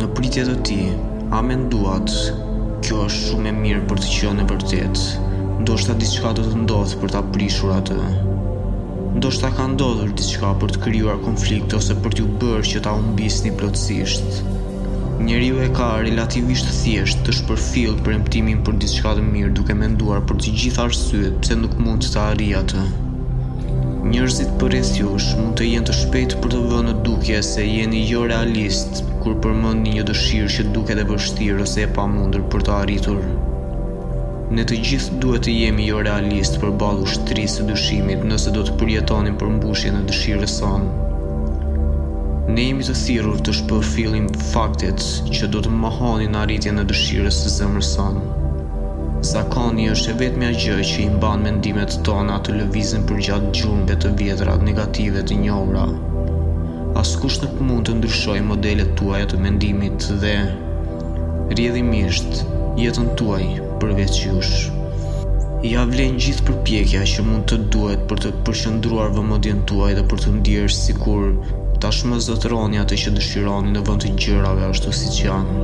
Në pritje të tij, a menduat, kjo është shumë e mirë për të qenë e vërtetë? Ndoshta diçka do të ndodhë për ta prishur atë. Ndoshta ka ndodhur diçka për të krijuar konflikt ose për t'ju bërë që ta humbisni plotësisht. Njeriu e ka relativisht thjeshtë të shpërfillë premtimin për diçka të mirë duke menduar për të gjitha arsyet pse nuk mund të ta arrijë atë. Njerëzit përreth jush mund të jenë të shpejtë për të vënë në dukje se jeni jorealistë kur përmendni një dëshirë që duket e vështirë ose e pamundur për t'u arritur. Ne të gjithë duhet të jemi jo realistë përballë ushtrisë së dyshimit nëse do të përjetonim përmbushjen e dëshirës sonë. Ne jemi të thirrur të shpërfillim faktet që do të mohonin arritjen e dëshirës së zemrës sonë. Zakoni është e vetmja gjë që i mban mendimet tona të lëvizin përgjatë gjurmëve të vjetra negative të njohura. Askush nuk mund të ndryshojë modelet tuaja të mendimit dhe Rrjedhimisht, jetën tuaj përveç jush. Ia vlen gjithë përpjekja që mund të duhet për të përqendruar vëmendjen tuaj dhe për të ndjerë sikur tashmë zotëroni atë që dëshironi në vend të gjërave ashtu siç janë.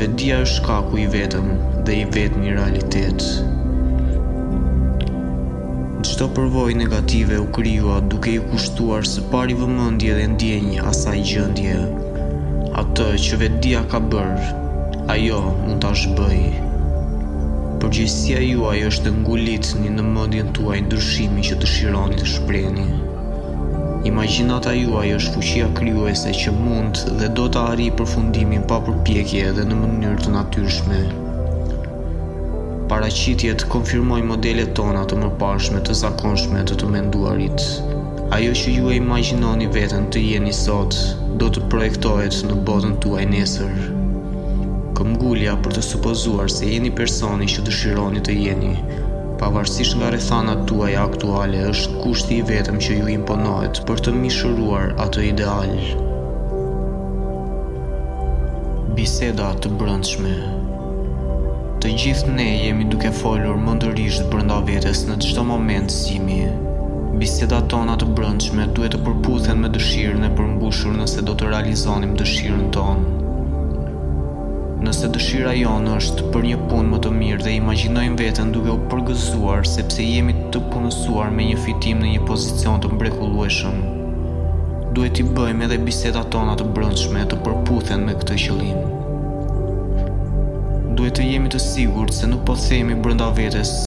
Vetëdija është shkaku i vetëm dhe i vetmi realitet. Çdo përvojë negative u krijua duke i kushtuar së pari vëmendje dhe ndjenjë asaj gjendje. Atë që vetëdija ka bërë, ajo mund ta zhbëjë. Përgjegjësia juaj është të ngulitni në mendjen tuaj ndryshimin që dëshironi të shprehni. Imagjinata juaj është fuqia krijuese që mund dhe do të arrijë përfundimin pa përpjekje dhe në mënyrë të natyrshme. Paraqitjet konfirmojnë modelet tona të mëparshme të zakonshme të të menduarit. Ajo që ju e imagjinoni veten të jeni sot, do të projektohet në botën tuaj nesër. Këmbgulja për të supozuar se jeni personi që dëshironi të jeni, pavarësisht nga rrethanat tuaja aktuale, është kushti i vetëm që ju imponohet për të mishëruar atë ideal. Biseda të brendshme. Të gjithë ne jemi duke folur mendërisht brenda vetes në çdo moment zgjimi. Bisedat tona të brendshme duhet të përputhen me dëshirën e përmbushur nëse do të realizonim dëshirën tonë. Nëse dëshira jonë është për një punë më të mirë dhe imagjinojmë veten duke u përgëzuar sepse jemi të punësuar me një fitim në një pozicion të mrekullueshëm, duhet t'i bëjmë edhe bisedat tona të brendshme të përputhen me këtë qëllim. Duhet të jemi të sigurt se nuk po themi brenda vetes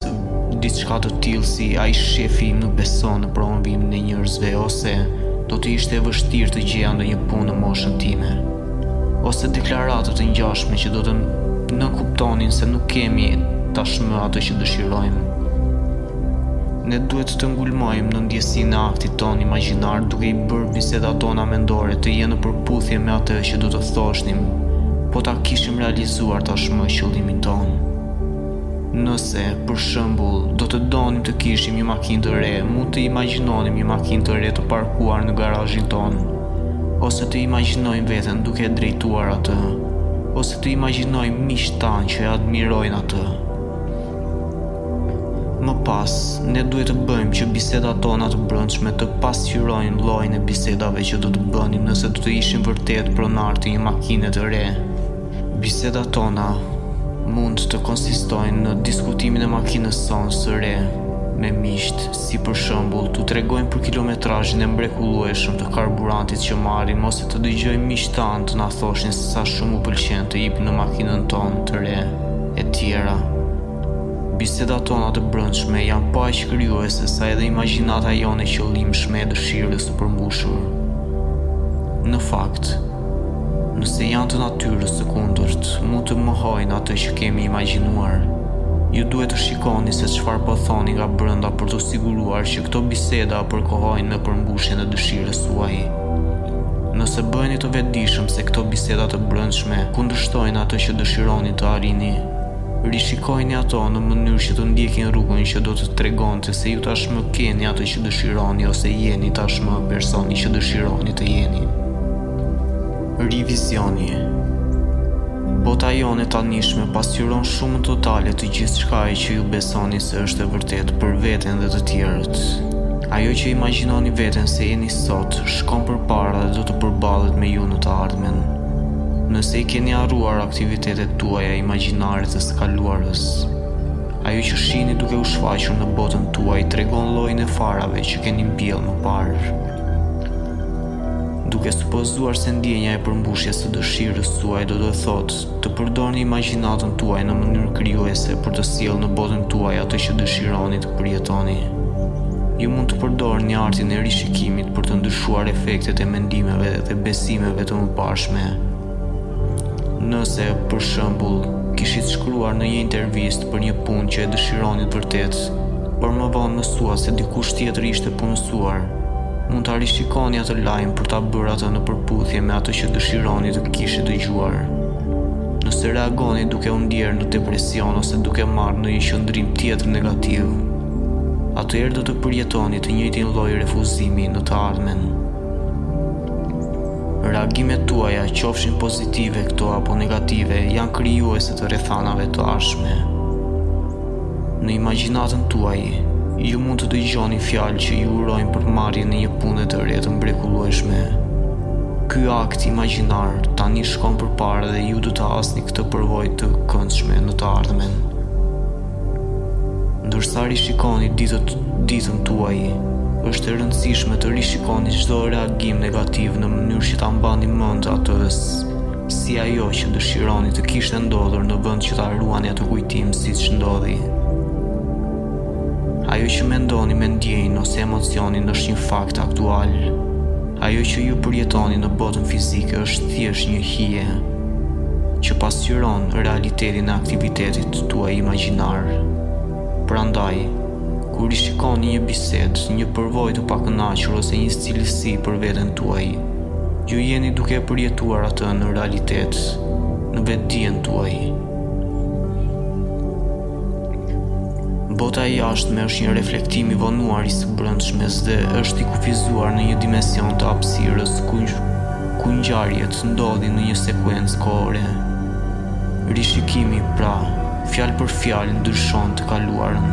diçka të tillë si ai shefi im nuk beson në promovimin e njerëzve ose do të ishte e vështirë të gjeja ndonjë punë në moshën time. Ose deklarata të ngjashme që do të nënkuptonin se nuk kemi tashmë atë që dëshirojmë. Ne duhet të ngulmojmë në ndjesinë e aktit tonë imagjinar duke i bërë bisedat tona mendore të jenë në përputhje me atë që do të thoshnim po ta kishim realizuar tashmë qëllimin tonë. Nëse, për shembull, do të donim të kishim një makinë të re, mund të imagjinonim një makinë të re të parkuar në garazhin tonë, ose të imagjinojmë veten duke e drejtuar atë, ose të imagjinojmë miqtë tanë që e admirojnë atë. Më pas, ne duhet të bëjmë që bisedat tona të brendshme të pasqyrojnë llojin e bisedave që do të bënim nëse do të ishim vërtet pronarë të një makine të re. Bisedat tona mund të konsistojnë në diskutimin e makinës sonë së re me miqtë, si për shembull, t'u tregojmë për kilometrazhin e mrekullueshëm të karburantit që marrim ose të dëgjojmë miqtë tanë të na thoshin se sa shumë u pëlqen të hipim në makinën tonë të re. e tjera. Bisedat tona të brendshme janë po aq krijuese sa edhe imagjinata jonë e qëllimshme e dëshirës së përmbushur. Në fakt, nëse janë të natyrës së kundërt, mund të mohojnë atë që kemi imagjinuar. Ju duhet të shikoni se çfarë po thoni nga brenda për t'u siguruar që këto biseda përkohojnë me përmbushjen e dëshirës tuaj. Nëse bëheni të vedijshëm se këto biseda të brendshme kundërshtojnë atë që dëshironi të arrini, rishikojni ato në mënyrë që të ndjekin rrugën që do të tregonte se ju tashmë keni atë që dëshironi ose jeni tashmë personi që dëshironi të jeni. Rivizioni Bota jonë e tanishme pasqyron shumën totale të gjithçkaje që ju besoni se është e vërtetë për veten dhe të tjerët. Ajo që imagjinoni veten se jeni sot, shkon përpara dhe do të përballet me ju në të ardhmen. Nëse i keni harruar aktivitetet tuaja imagjinare të së kaluarës, ajo që shihni duke u shfaqur në botën tuaj tregon llojin e farave që keni mbjellë më parë. Duke supozuar se ndjenja e përmbushjes së dëshirës tuaj do të thotë Të përdorni imagjinatën tuaj në mënyrë krijuese për të sjellë në botën tuaj atë që dëshironi të përjetoni. Ju mund të përdorni artin e rishikimit për të ndryshuar efektet e mendimeve dhe besimeve të mëparshme. Nëse, për shembull, kishit shkruar në një intervistë për një punë që e dëshironit vërtet, por më vonë mësuat se dikush tjetër ishte punësuar. Mund ta rishikoni atë lajm për ta bërë atë në përputhje me atë që dëshironit të kishit dëgjuar. Nëse reagoni duke u ndjerë në depresion ose duke marrë ndonjë qëndrim tjetër negativ, atëherë do të përjetoni të njëjtin lloj refuzimi në të ardhmen. Reagimet tuaja, qofshin pozitive këto apo negative, janë krijuese të rrethanave të ardhshme. Në imagjinatën tuaj, ju mund të dëgjoni fjalë që ju urojnë për marrjen e një pune të re të mrekullueshme. Ky akt imagjinar tani shkon përpara dhe ju do të hasni këtë përvojë të këndshme në të ardhmen. Ndërsa rishikoni ditën tuaj, është e rëndësishme të rishikoni çdo reagim negativ në mënyrë që ta mbani mend atë si ajo që dëshironi të kishte ndodhur në vend që ta ruani atë kujtim siç ndodhi. Ajo që mendoni me ndjenjë ose emocionin është një fakt aktual. Ajo që ju përjetoni në botën fizike është thjesht një hije që pasqyron realitetin e aktivitetit. tuaj imagjinar. Prandaj, kur rishikoni një bisedë, një përvojë të pakënaqur ose një cilësi për veten tuaj, ju jeni duke e përjetuar atë në realitet, në vetëdijen tuaj. Bota e jashtme është një reflektim i vonuar i së brendshmes dhe është e kufizuar në një dimension të hapësirës ku ngjarjet ndodhin në një sekuencë kohore. Rishikimi, pra, fjalë për fjalë ndryshon të kaluarën.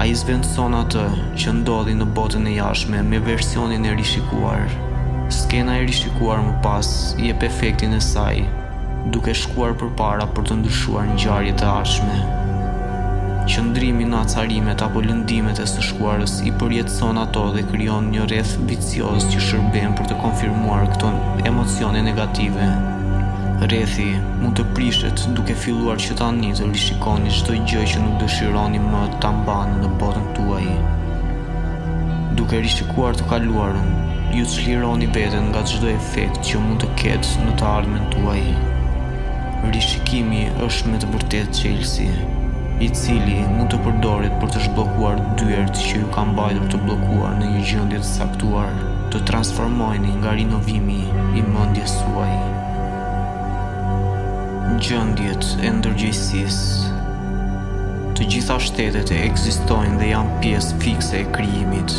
Ai zvendëson atë që ndodhi në botën e jashtme me versionin e rishikuar. Skena e rishikuar më pas jep efektin e saj, duke shkuar përpara për të ndryshuar ngjarjet e ardhshme. Qëndrimi në acarimet apo lëndimet e së shkuarës i përjetëson ato dhe krijon një rreth vicioz që shërben për të konfirmuar këto emocione negative. Rrethi mund të prishet duke filluar që tani të rishikoni çdo gjë që nuk dëshironi më ta mbani në botën tuaj. Duke rishikuar të kaluarën, ju çlironi veten nga çdo efekt që mund të ketë në të ardhmen tuaj. Rishikimi është me të vërtetë çelësi i cili mund të përdoret për të zhbllokuar dyert që ju kanë mbajtur të bllokuar në një gjendje të caktuar. të transformoheni nga rinovimi i mendjes suaj. Gjendjet e ndërgjegjësisë Të gjitha shtetet ekzistojnë dhe janë pjesë fikse e krijimit.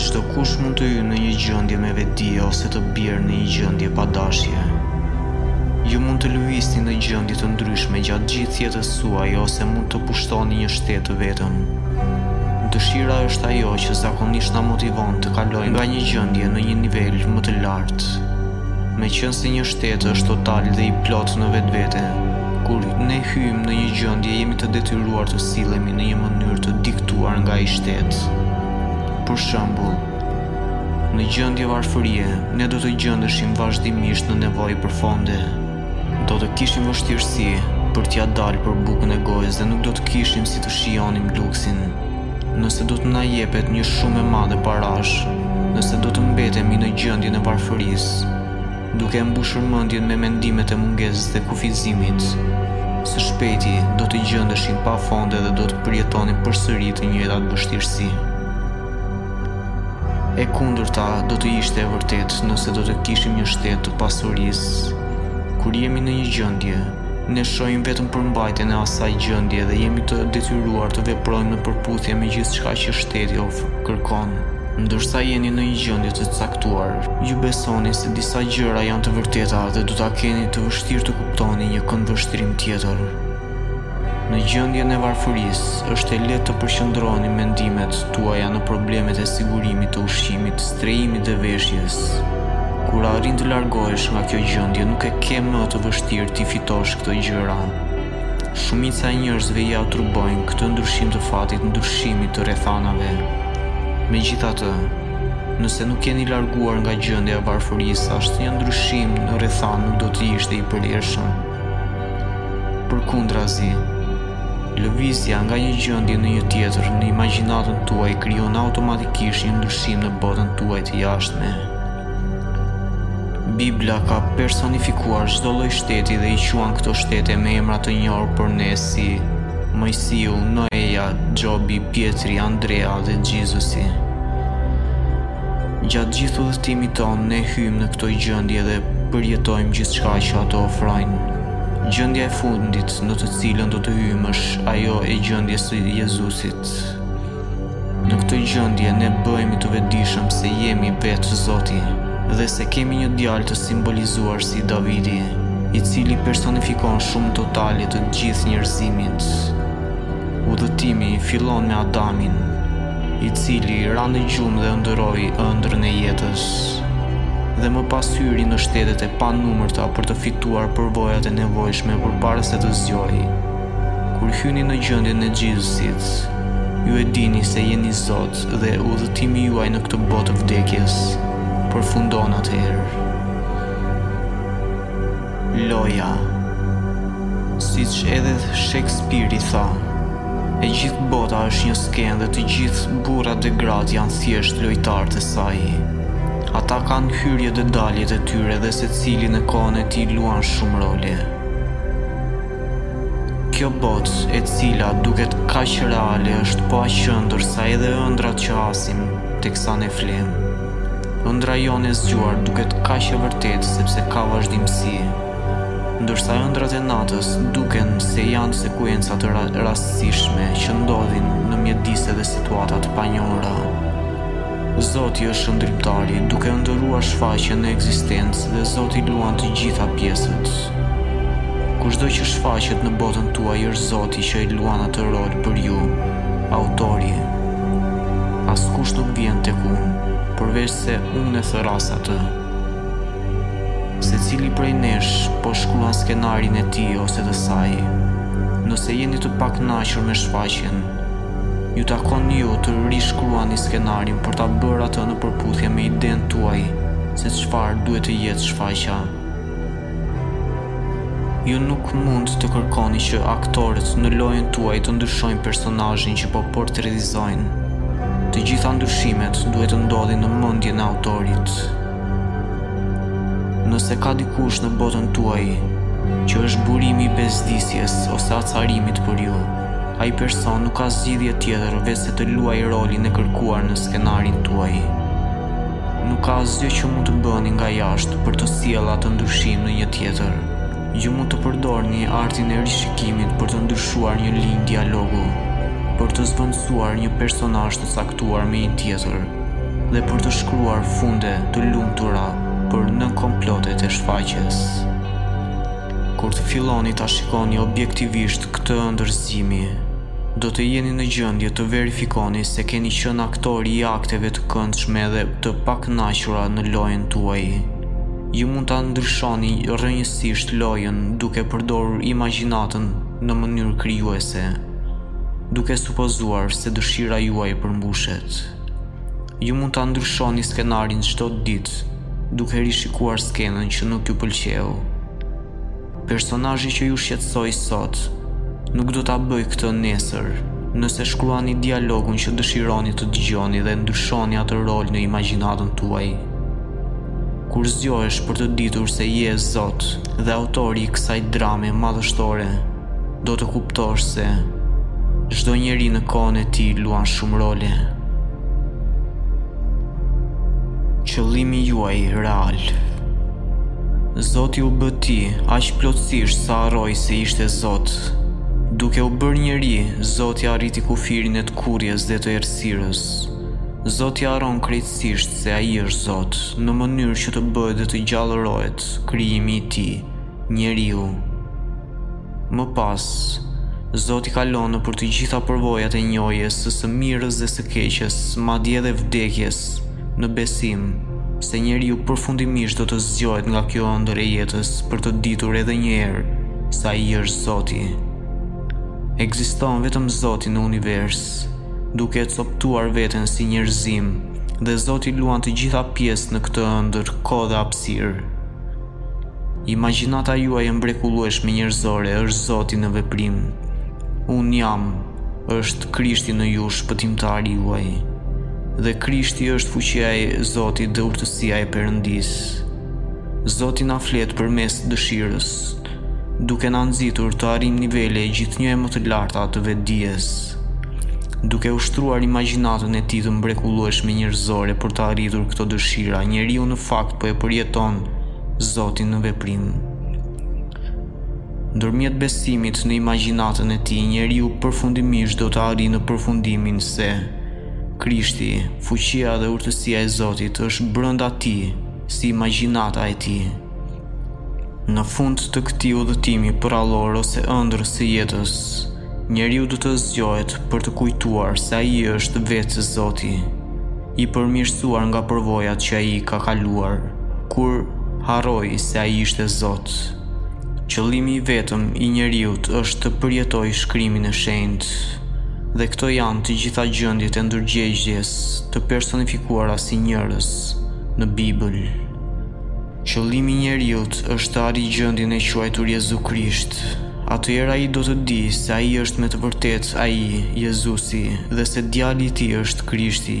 Çdokush mund të hyjë në një gjendje me vetëdije ose të bjerë në një gjendje pa dashje. Ju mund të lëvizni në gjendje të ndryshme gjatë gjithë jetës suaj ose mund të pushtoni një shtet të vetëm. Dëshira është ajo që zakonisht na motivon të kalojmë nga një gjendje në një nivel më të lartë. Meqenëse një shtet është total dhe i plotë në vetvete, kur ne hyjmë në një gjendje jemi të detyruar të sillemi në një mënyrë të diktuar nga ai shtet. Për shembull, në gjendje varfërie, ne do të gjendeshim vazhdimisht në nevojë për fonde. Do të kishim vështirësi për t'ia dalë për bukën e gojës dhe nuk do të kishim si të shijonim luksin. Nëse do të na jepet një shumë e madhe parash, nëse do të mbetemi në gjendjen e varfërisë, duke e mbushur mendjen me mendimet e mungesës dhe kufizimit, së shpejti do të gjendeshim pa fonde dhe do të përjetonim përsëri të njëjtat vështirësi. E kundërta do të ishte e vërtetë nëse do të kishim një shtet të pasurisë. Kur jemi në një gjendje, ne shohim vetëm përmbajtjen e asaj gjendje dhe jemi të detyruar të veprojmë në përputhje me gjithçka që shteti kërkon. Ndërsa jeni në një gjendje të caktuar, ju besoni se disa gjëra janë të vërteta dhe do ta keni të vështirë të kuptoni një këndvështrim tjetër. Në gjendjen e varfërisë, është e lehtë të përqendroni mendimet tuaja në problemet e sigurimit të ushqimit, strehimit dhe veshjes. Kur arrin të largohesh nga kjo gjendje, nuk e ke më të vështirë t'i fitosh këto gjëra. Shumica e njerëzve ia atribuojnë këtë ndryshim të fatit ndryshimit të rrethanave. Megjithatë, nëse nuk jeni larguar nga gjendja e varfërisë, asnjë ndryshim në rrethanë nuk do të ishte i përhershëm. Përkundrazi, lëvizja nga një gjendje në një tjetër në imagjinatën tuaj krijon automatikisht një ndryshim në botën tuaj të jashtme. Bibla ka personifikuar çdo lloj shteti dhe i quan këto shtete me emra të njohur për ne si Moisiu, Noeja, Xhobi, Pjetri, Andrea dhe Xhizësi. Gjatë gjithë udhëtimit tonë ne hyjmë në këto gjendje dhe përjetojmë gjithçka që ato ofrojnë. Gjendja e fundit në të cilën do të hyjmë është ajo e gjendjes së Jezusit. Në këtë gjendje ne bëhemi të vetëdijshëm se jemi vetë Zoti dhe se kemi një djalë të simbolizuar si Davidi, i cili personifikon shumë totale të gjithë njerëzimit. Udhëtimi fillon me Adamin, i cili ra në gjumë dhe ëndërroi ëndrrën e jetës, dhe më pas hyri në shtetet e panumërta për të fituar përvojat e nevojshme përpara se të zgjohej. Kur hyni në gjendjen e Xhizësit, ju e dini se jeni Zot dhe udhëtimi juaj në këtë botë të vdekjes përfundon atëherë. Loja, siç edhe Shakespeare-i tha, E gjithë bota është një skenë dhe të gjithë burrat dhe gratë janë thjesht lojtarë të saj. Ata kanë hyrjet dhe daljet e tyre dhe secili në kohën e tij luan shumë role. Kjo botë, e cila duket kaq reale, është po aq ëndërr sa edhe ëndrrat që hasim teksa ne flemë. Ëndrra jonë e zgjuar duket kaq e vërtetë sepse ka vazhdimësi. Ndërsa ëndrrat e natës duken se janë sekuenca të rastësishme që ndodhin në mjedise dhe situata të panjohura, Zoti është ëndërrimtari, duke ëndërruar shfaqjen në ekzistencë dhe Zoti luan të gjitha pjesët. Kushdo që shfaqet në botën tuaj është Zoti që e luan atë rol për ju. Autori Askush nuk vjen tek unë, përveç se unë e thërras atë. Secili prej nesh po shkruan skenarin e tij ose të saj. Nëse jeni të pakënaqur me shfaqjen, ju takon ju të rishkruani skenarin për ta bërë atë në përputhje me idenë tuaj se çfarë duhet të jetë shfaqja. Ju nuk mund të kërkoni që aktorët në lojën tuaj të ndryshojnë personazhin që po portretizojnë. Të gjitha ndryshimet duhet të ndodhin në mendjen e autorit. Nëse ka dikush në botën tuaj që është burimi i bezdisjes ose acarimit për ju, ai person nuk ka zgjedhje tjetër veçse të luajë rolin e kërkuar në skenarin tuaj. Nuk ka asgjë që mund të bëni nga jashtë për të sjellë atë ndryshim në një tjetër. Ju mund të përdorni artin e rishikimit për të ndryshuar një linjë dialogu, për të zvendësuar një personazh të caktuar me një tjetër dhe për të shkruar funde të lumtura për nënkomplotet e shfaqjes. Kur të filloni ta shikoni objektivisht këtë ëndërr zgjimi, do të jeni në gjendje të verifikoni se keni qenë aktori i akteve të këndshme dhe të pakënaqura në lojën tuaj. Ju mund ta ndryshoni rrënjësisht lojën duke përdorur imagjinatën në mënyrë krijuese, duke supozuar se dëshira juaj përmbushet. Ju mund ta ndryshoni skenarin çdo ditë duke rishikuar skenën që nuk ju pëlqeu. Personazhi që ju shqetësoi sot, nuk do ta bëjë këtë nesër. Nëse shkruani dialogun që dëshironi të dëgjoni dhe ndryshoni atë rol në imagjinatën tuaj, kur zgjohesh për të ditur se je Zot dhe autori i kësaj drame madhështore, do të kuptosh se çdo njeri në kohën e tij luan shumë role. Qëllimi juaj real. Zoti u bë ti, aq plotësisht sa harroi se ishte Zot. Duke u bërë njeri, Zoti arriti kufirin e tkurrjes dhe të errësirës. Zoti harron krejtësisht se ai është Zot, në mënyrë që të bëhet dhe të gjallërohet krijimi i tij, njeriu. Më pas, Zoti kalon nëpër të gjitha përvojat e njohjes së së mirës dhe së keqes, madje edhe vdekjes, në besim, se njeriu përfundimisht do të zgjohet nga kjo ëndërr e jetës për të ditur edhe një herë se Ai është Zoti. Ekziston vetëm Zoti në univers, duke e copëtuar veten si njerëzim, dhe Zoti luan të gjitha pjesë në këtë ëndërr, kohë dhe hapësirë. Imagjinata juaj e mbrekullueshme njerëzore është Zoti në veprim. Unë jam, është Krishti në ju shpëtimtari juaj. Dhe Krishti është fuqia e Zotit dhe urtësia e Perëndisë. Zoti na flet përmes dëshirës, duke na nxitur të arrijmë nivele gjithnjë e më të larta të vetëdijes. Duke ushtruar imagjinatën e tij të mbrekullueshme njerëzore për të arritur këto dëshira, njeriu në fakt po e përjeton Zotin në veprim. Ndërmjet besimit në imagjinatën e tij, njeriu përfundimisht do të arrijë në përfundimin se Krishti, fuqia dhe urtësia e Zotit është brenda tij, si imagjinata e tij. Në fund të këtij udhëtimi përrallor ose ëndrrës së jetës, njeriu do të zgjohet për të kujtuar se ai është vetë Zoti, i përmirësuar nga përvojat që ai ka kaluar, kur harroi se ai ishte Zot. Qëllimi i vetëm i njeriut është të përjetojë shkrimin e shenjtë. Dhe këto janë të gjitha gjendjet e ndërgjegjes të personifikuara si njerëz në Bibël. Qëllimi i njeriut është të arrijë gjendjen e quajtur Jezu Krisht. Atëherë ai do të di se ai është me të vërtetë ai, Jezusi, dhe se Djali i tij është Krishti,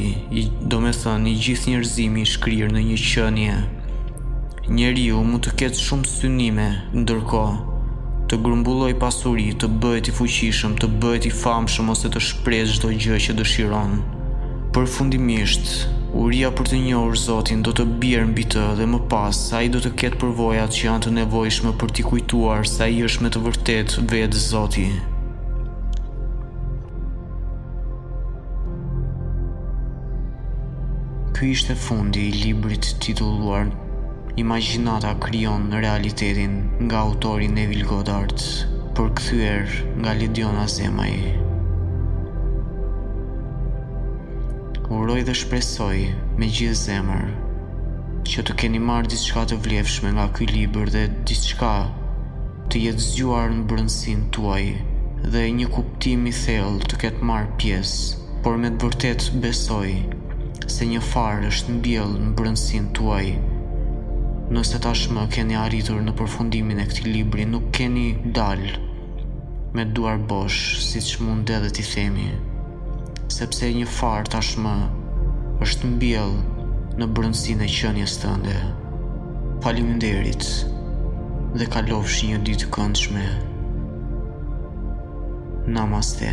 domethënë i gjithë njerëzimi i shkrirë në një qenie. Njeriu mund të ketë shumë synime, ndërkohë, të grumbullojë pasuri, të bëhet i fuqishëm, të bëhet i famshëm ose të shprehë çdo gjë që dëshiron. Përfundimisht, uria për të njohur Zotin do të bjerë mbi të dhe më pas ai do të ketë përvojat që janë të nevojshme për t'i kujtuar se ai është me të vërtetë vetë Zoti. Ky ishte fundi i librit titulluar Imagjinata krijon realitetin nga autori Neville Goddard, përkthyer nga Lediona Zemaj. Uroj dhe shpresoj me gjithë zemër që të keni marrë diçka të vlefshme nga ky libër dhe diçka të jetë zgjuar në brëndësinë tuaj dhe një kuptim i thellë të ketë marrë pjesë, por me të vërtetë besoj se një farë është mbjellë në brëndësinë tuaj. Nëse tashmë keni arritur në përfundimin e këtij libri, nuk keni dalë, me duar bosh, siç mund edhe t'i themi, sepse një farë tashmë është mbjellë në brëndësinë e qenies tënde. Faleminderit dhe kalofshi një ditë të këndshme. Namaste.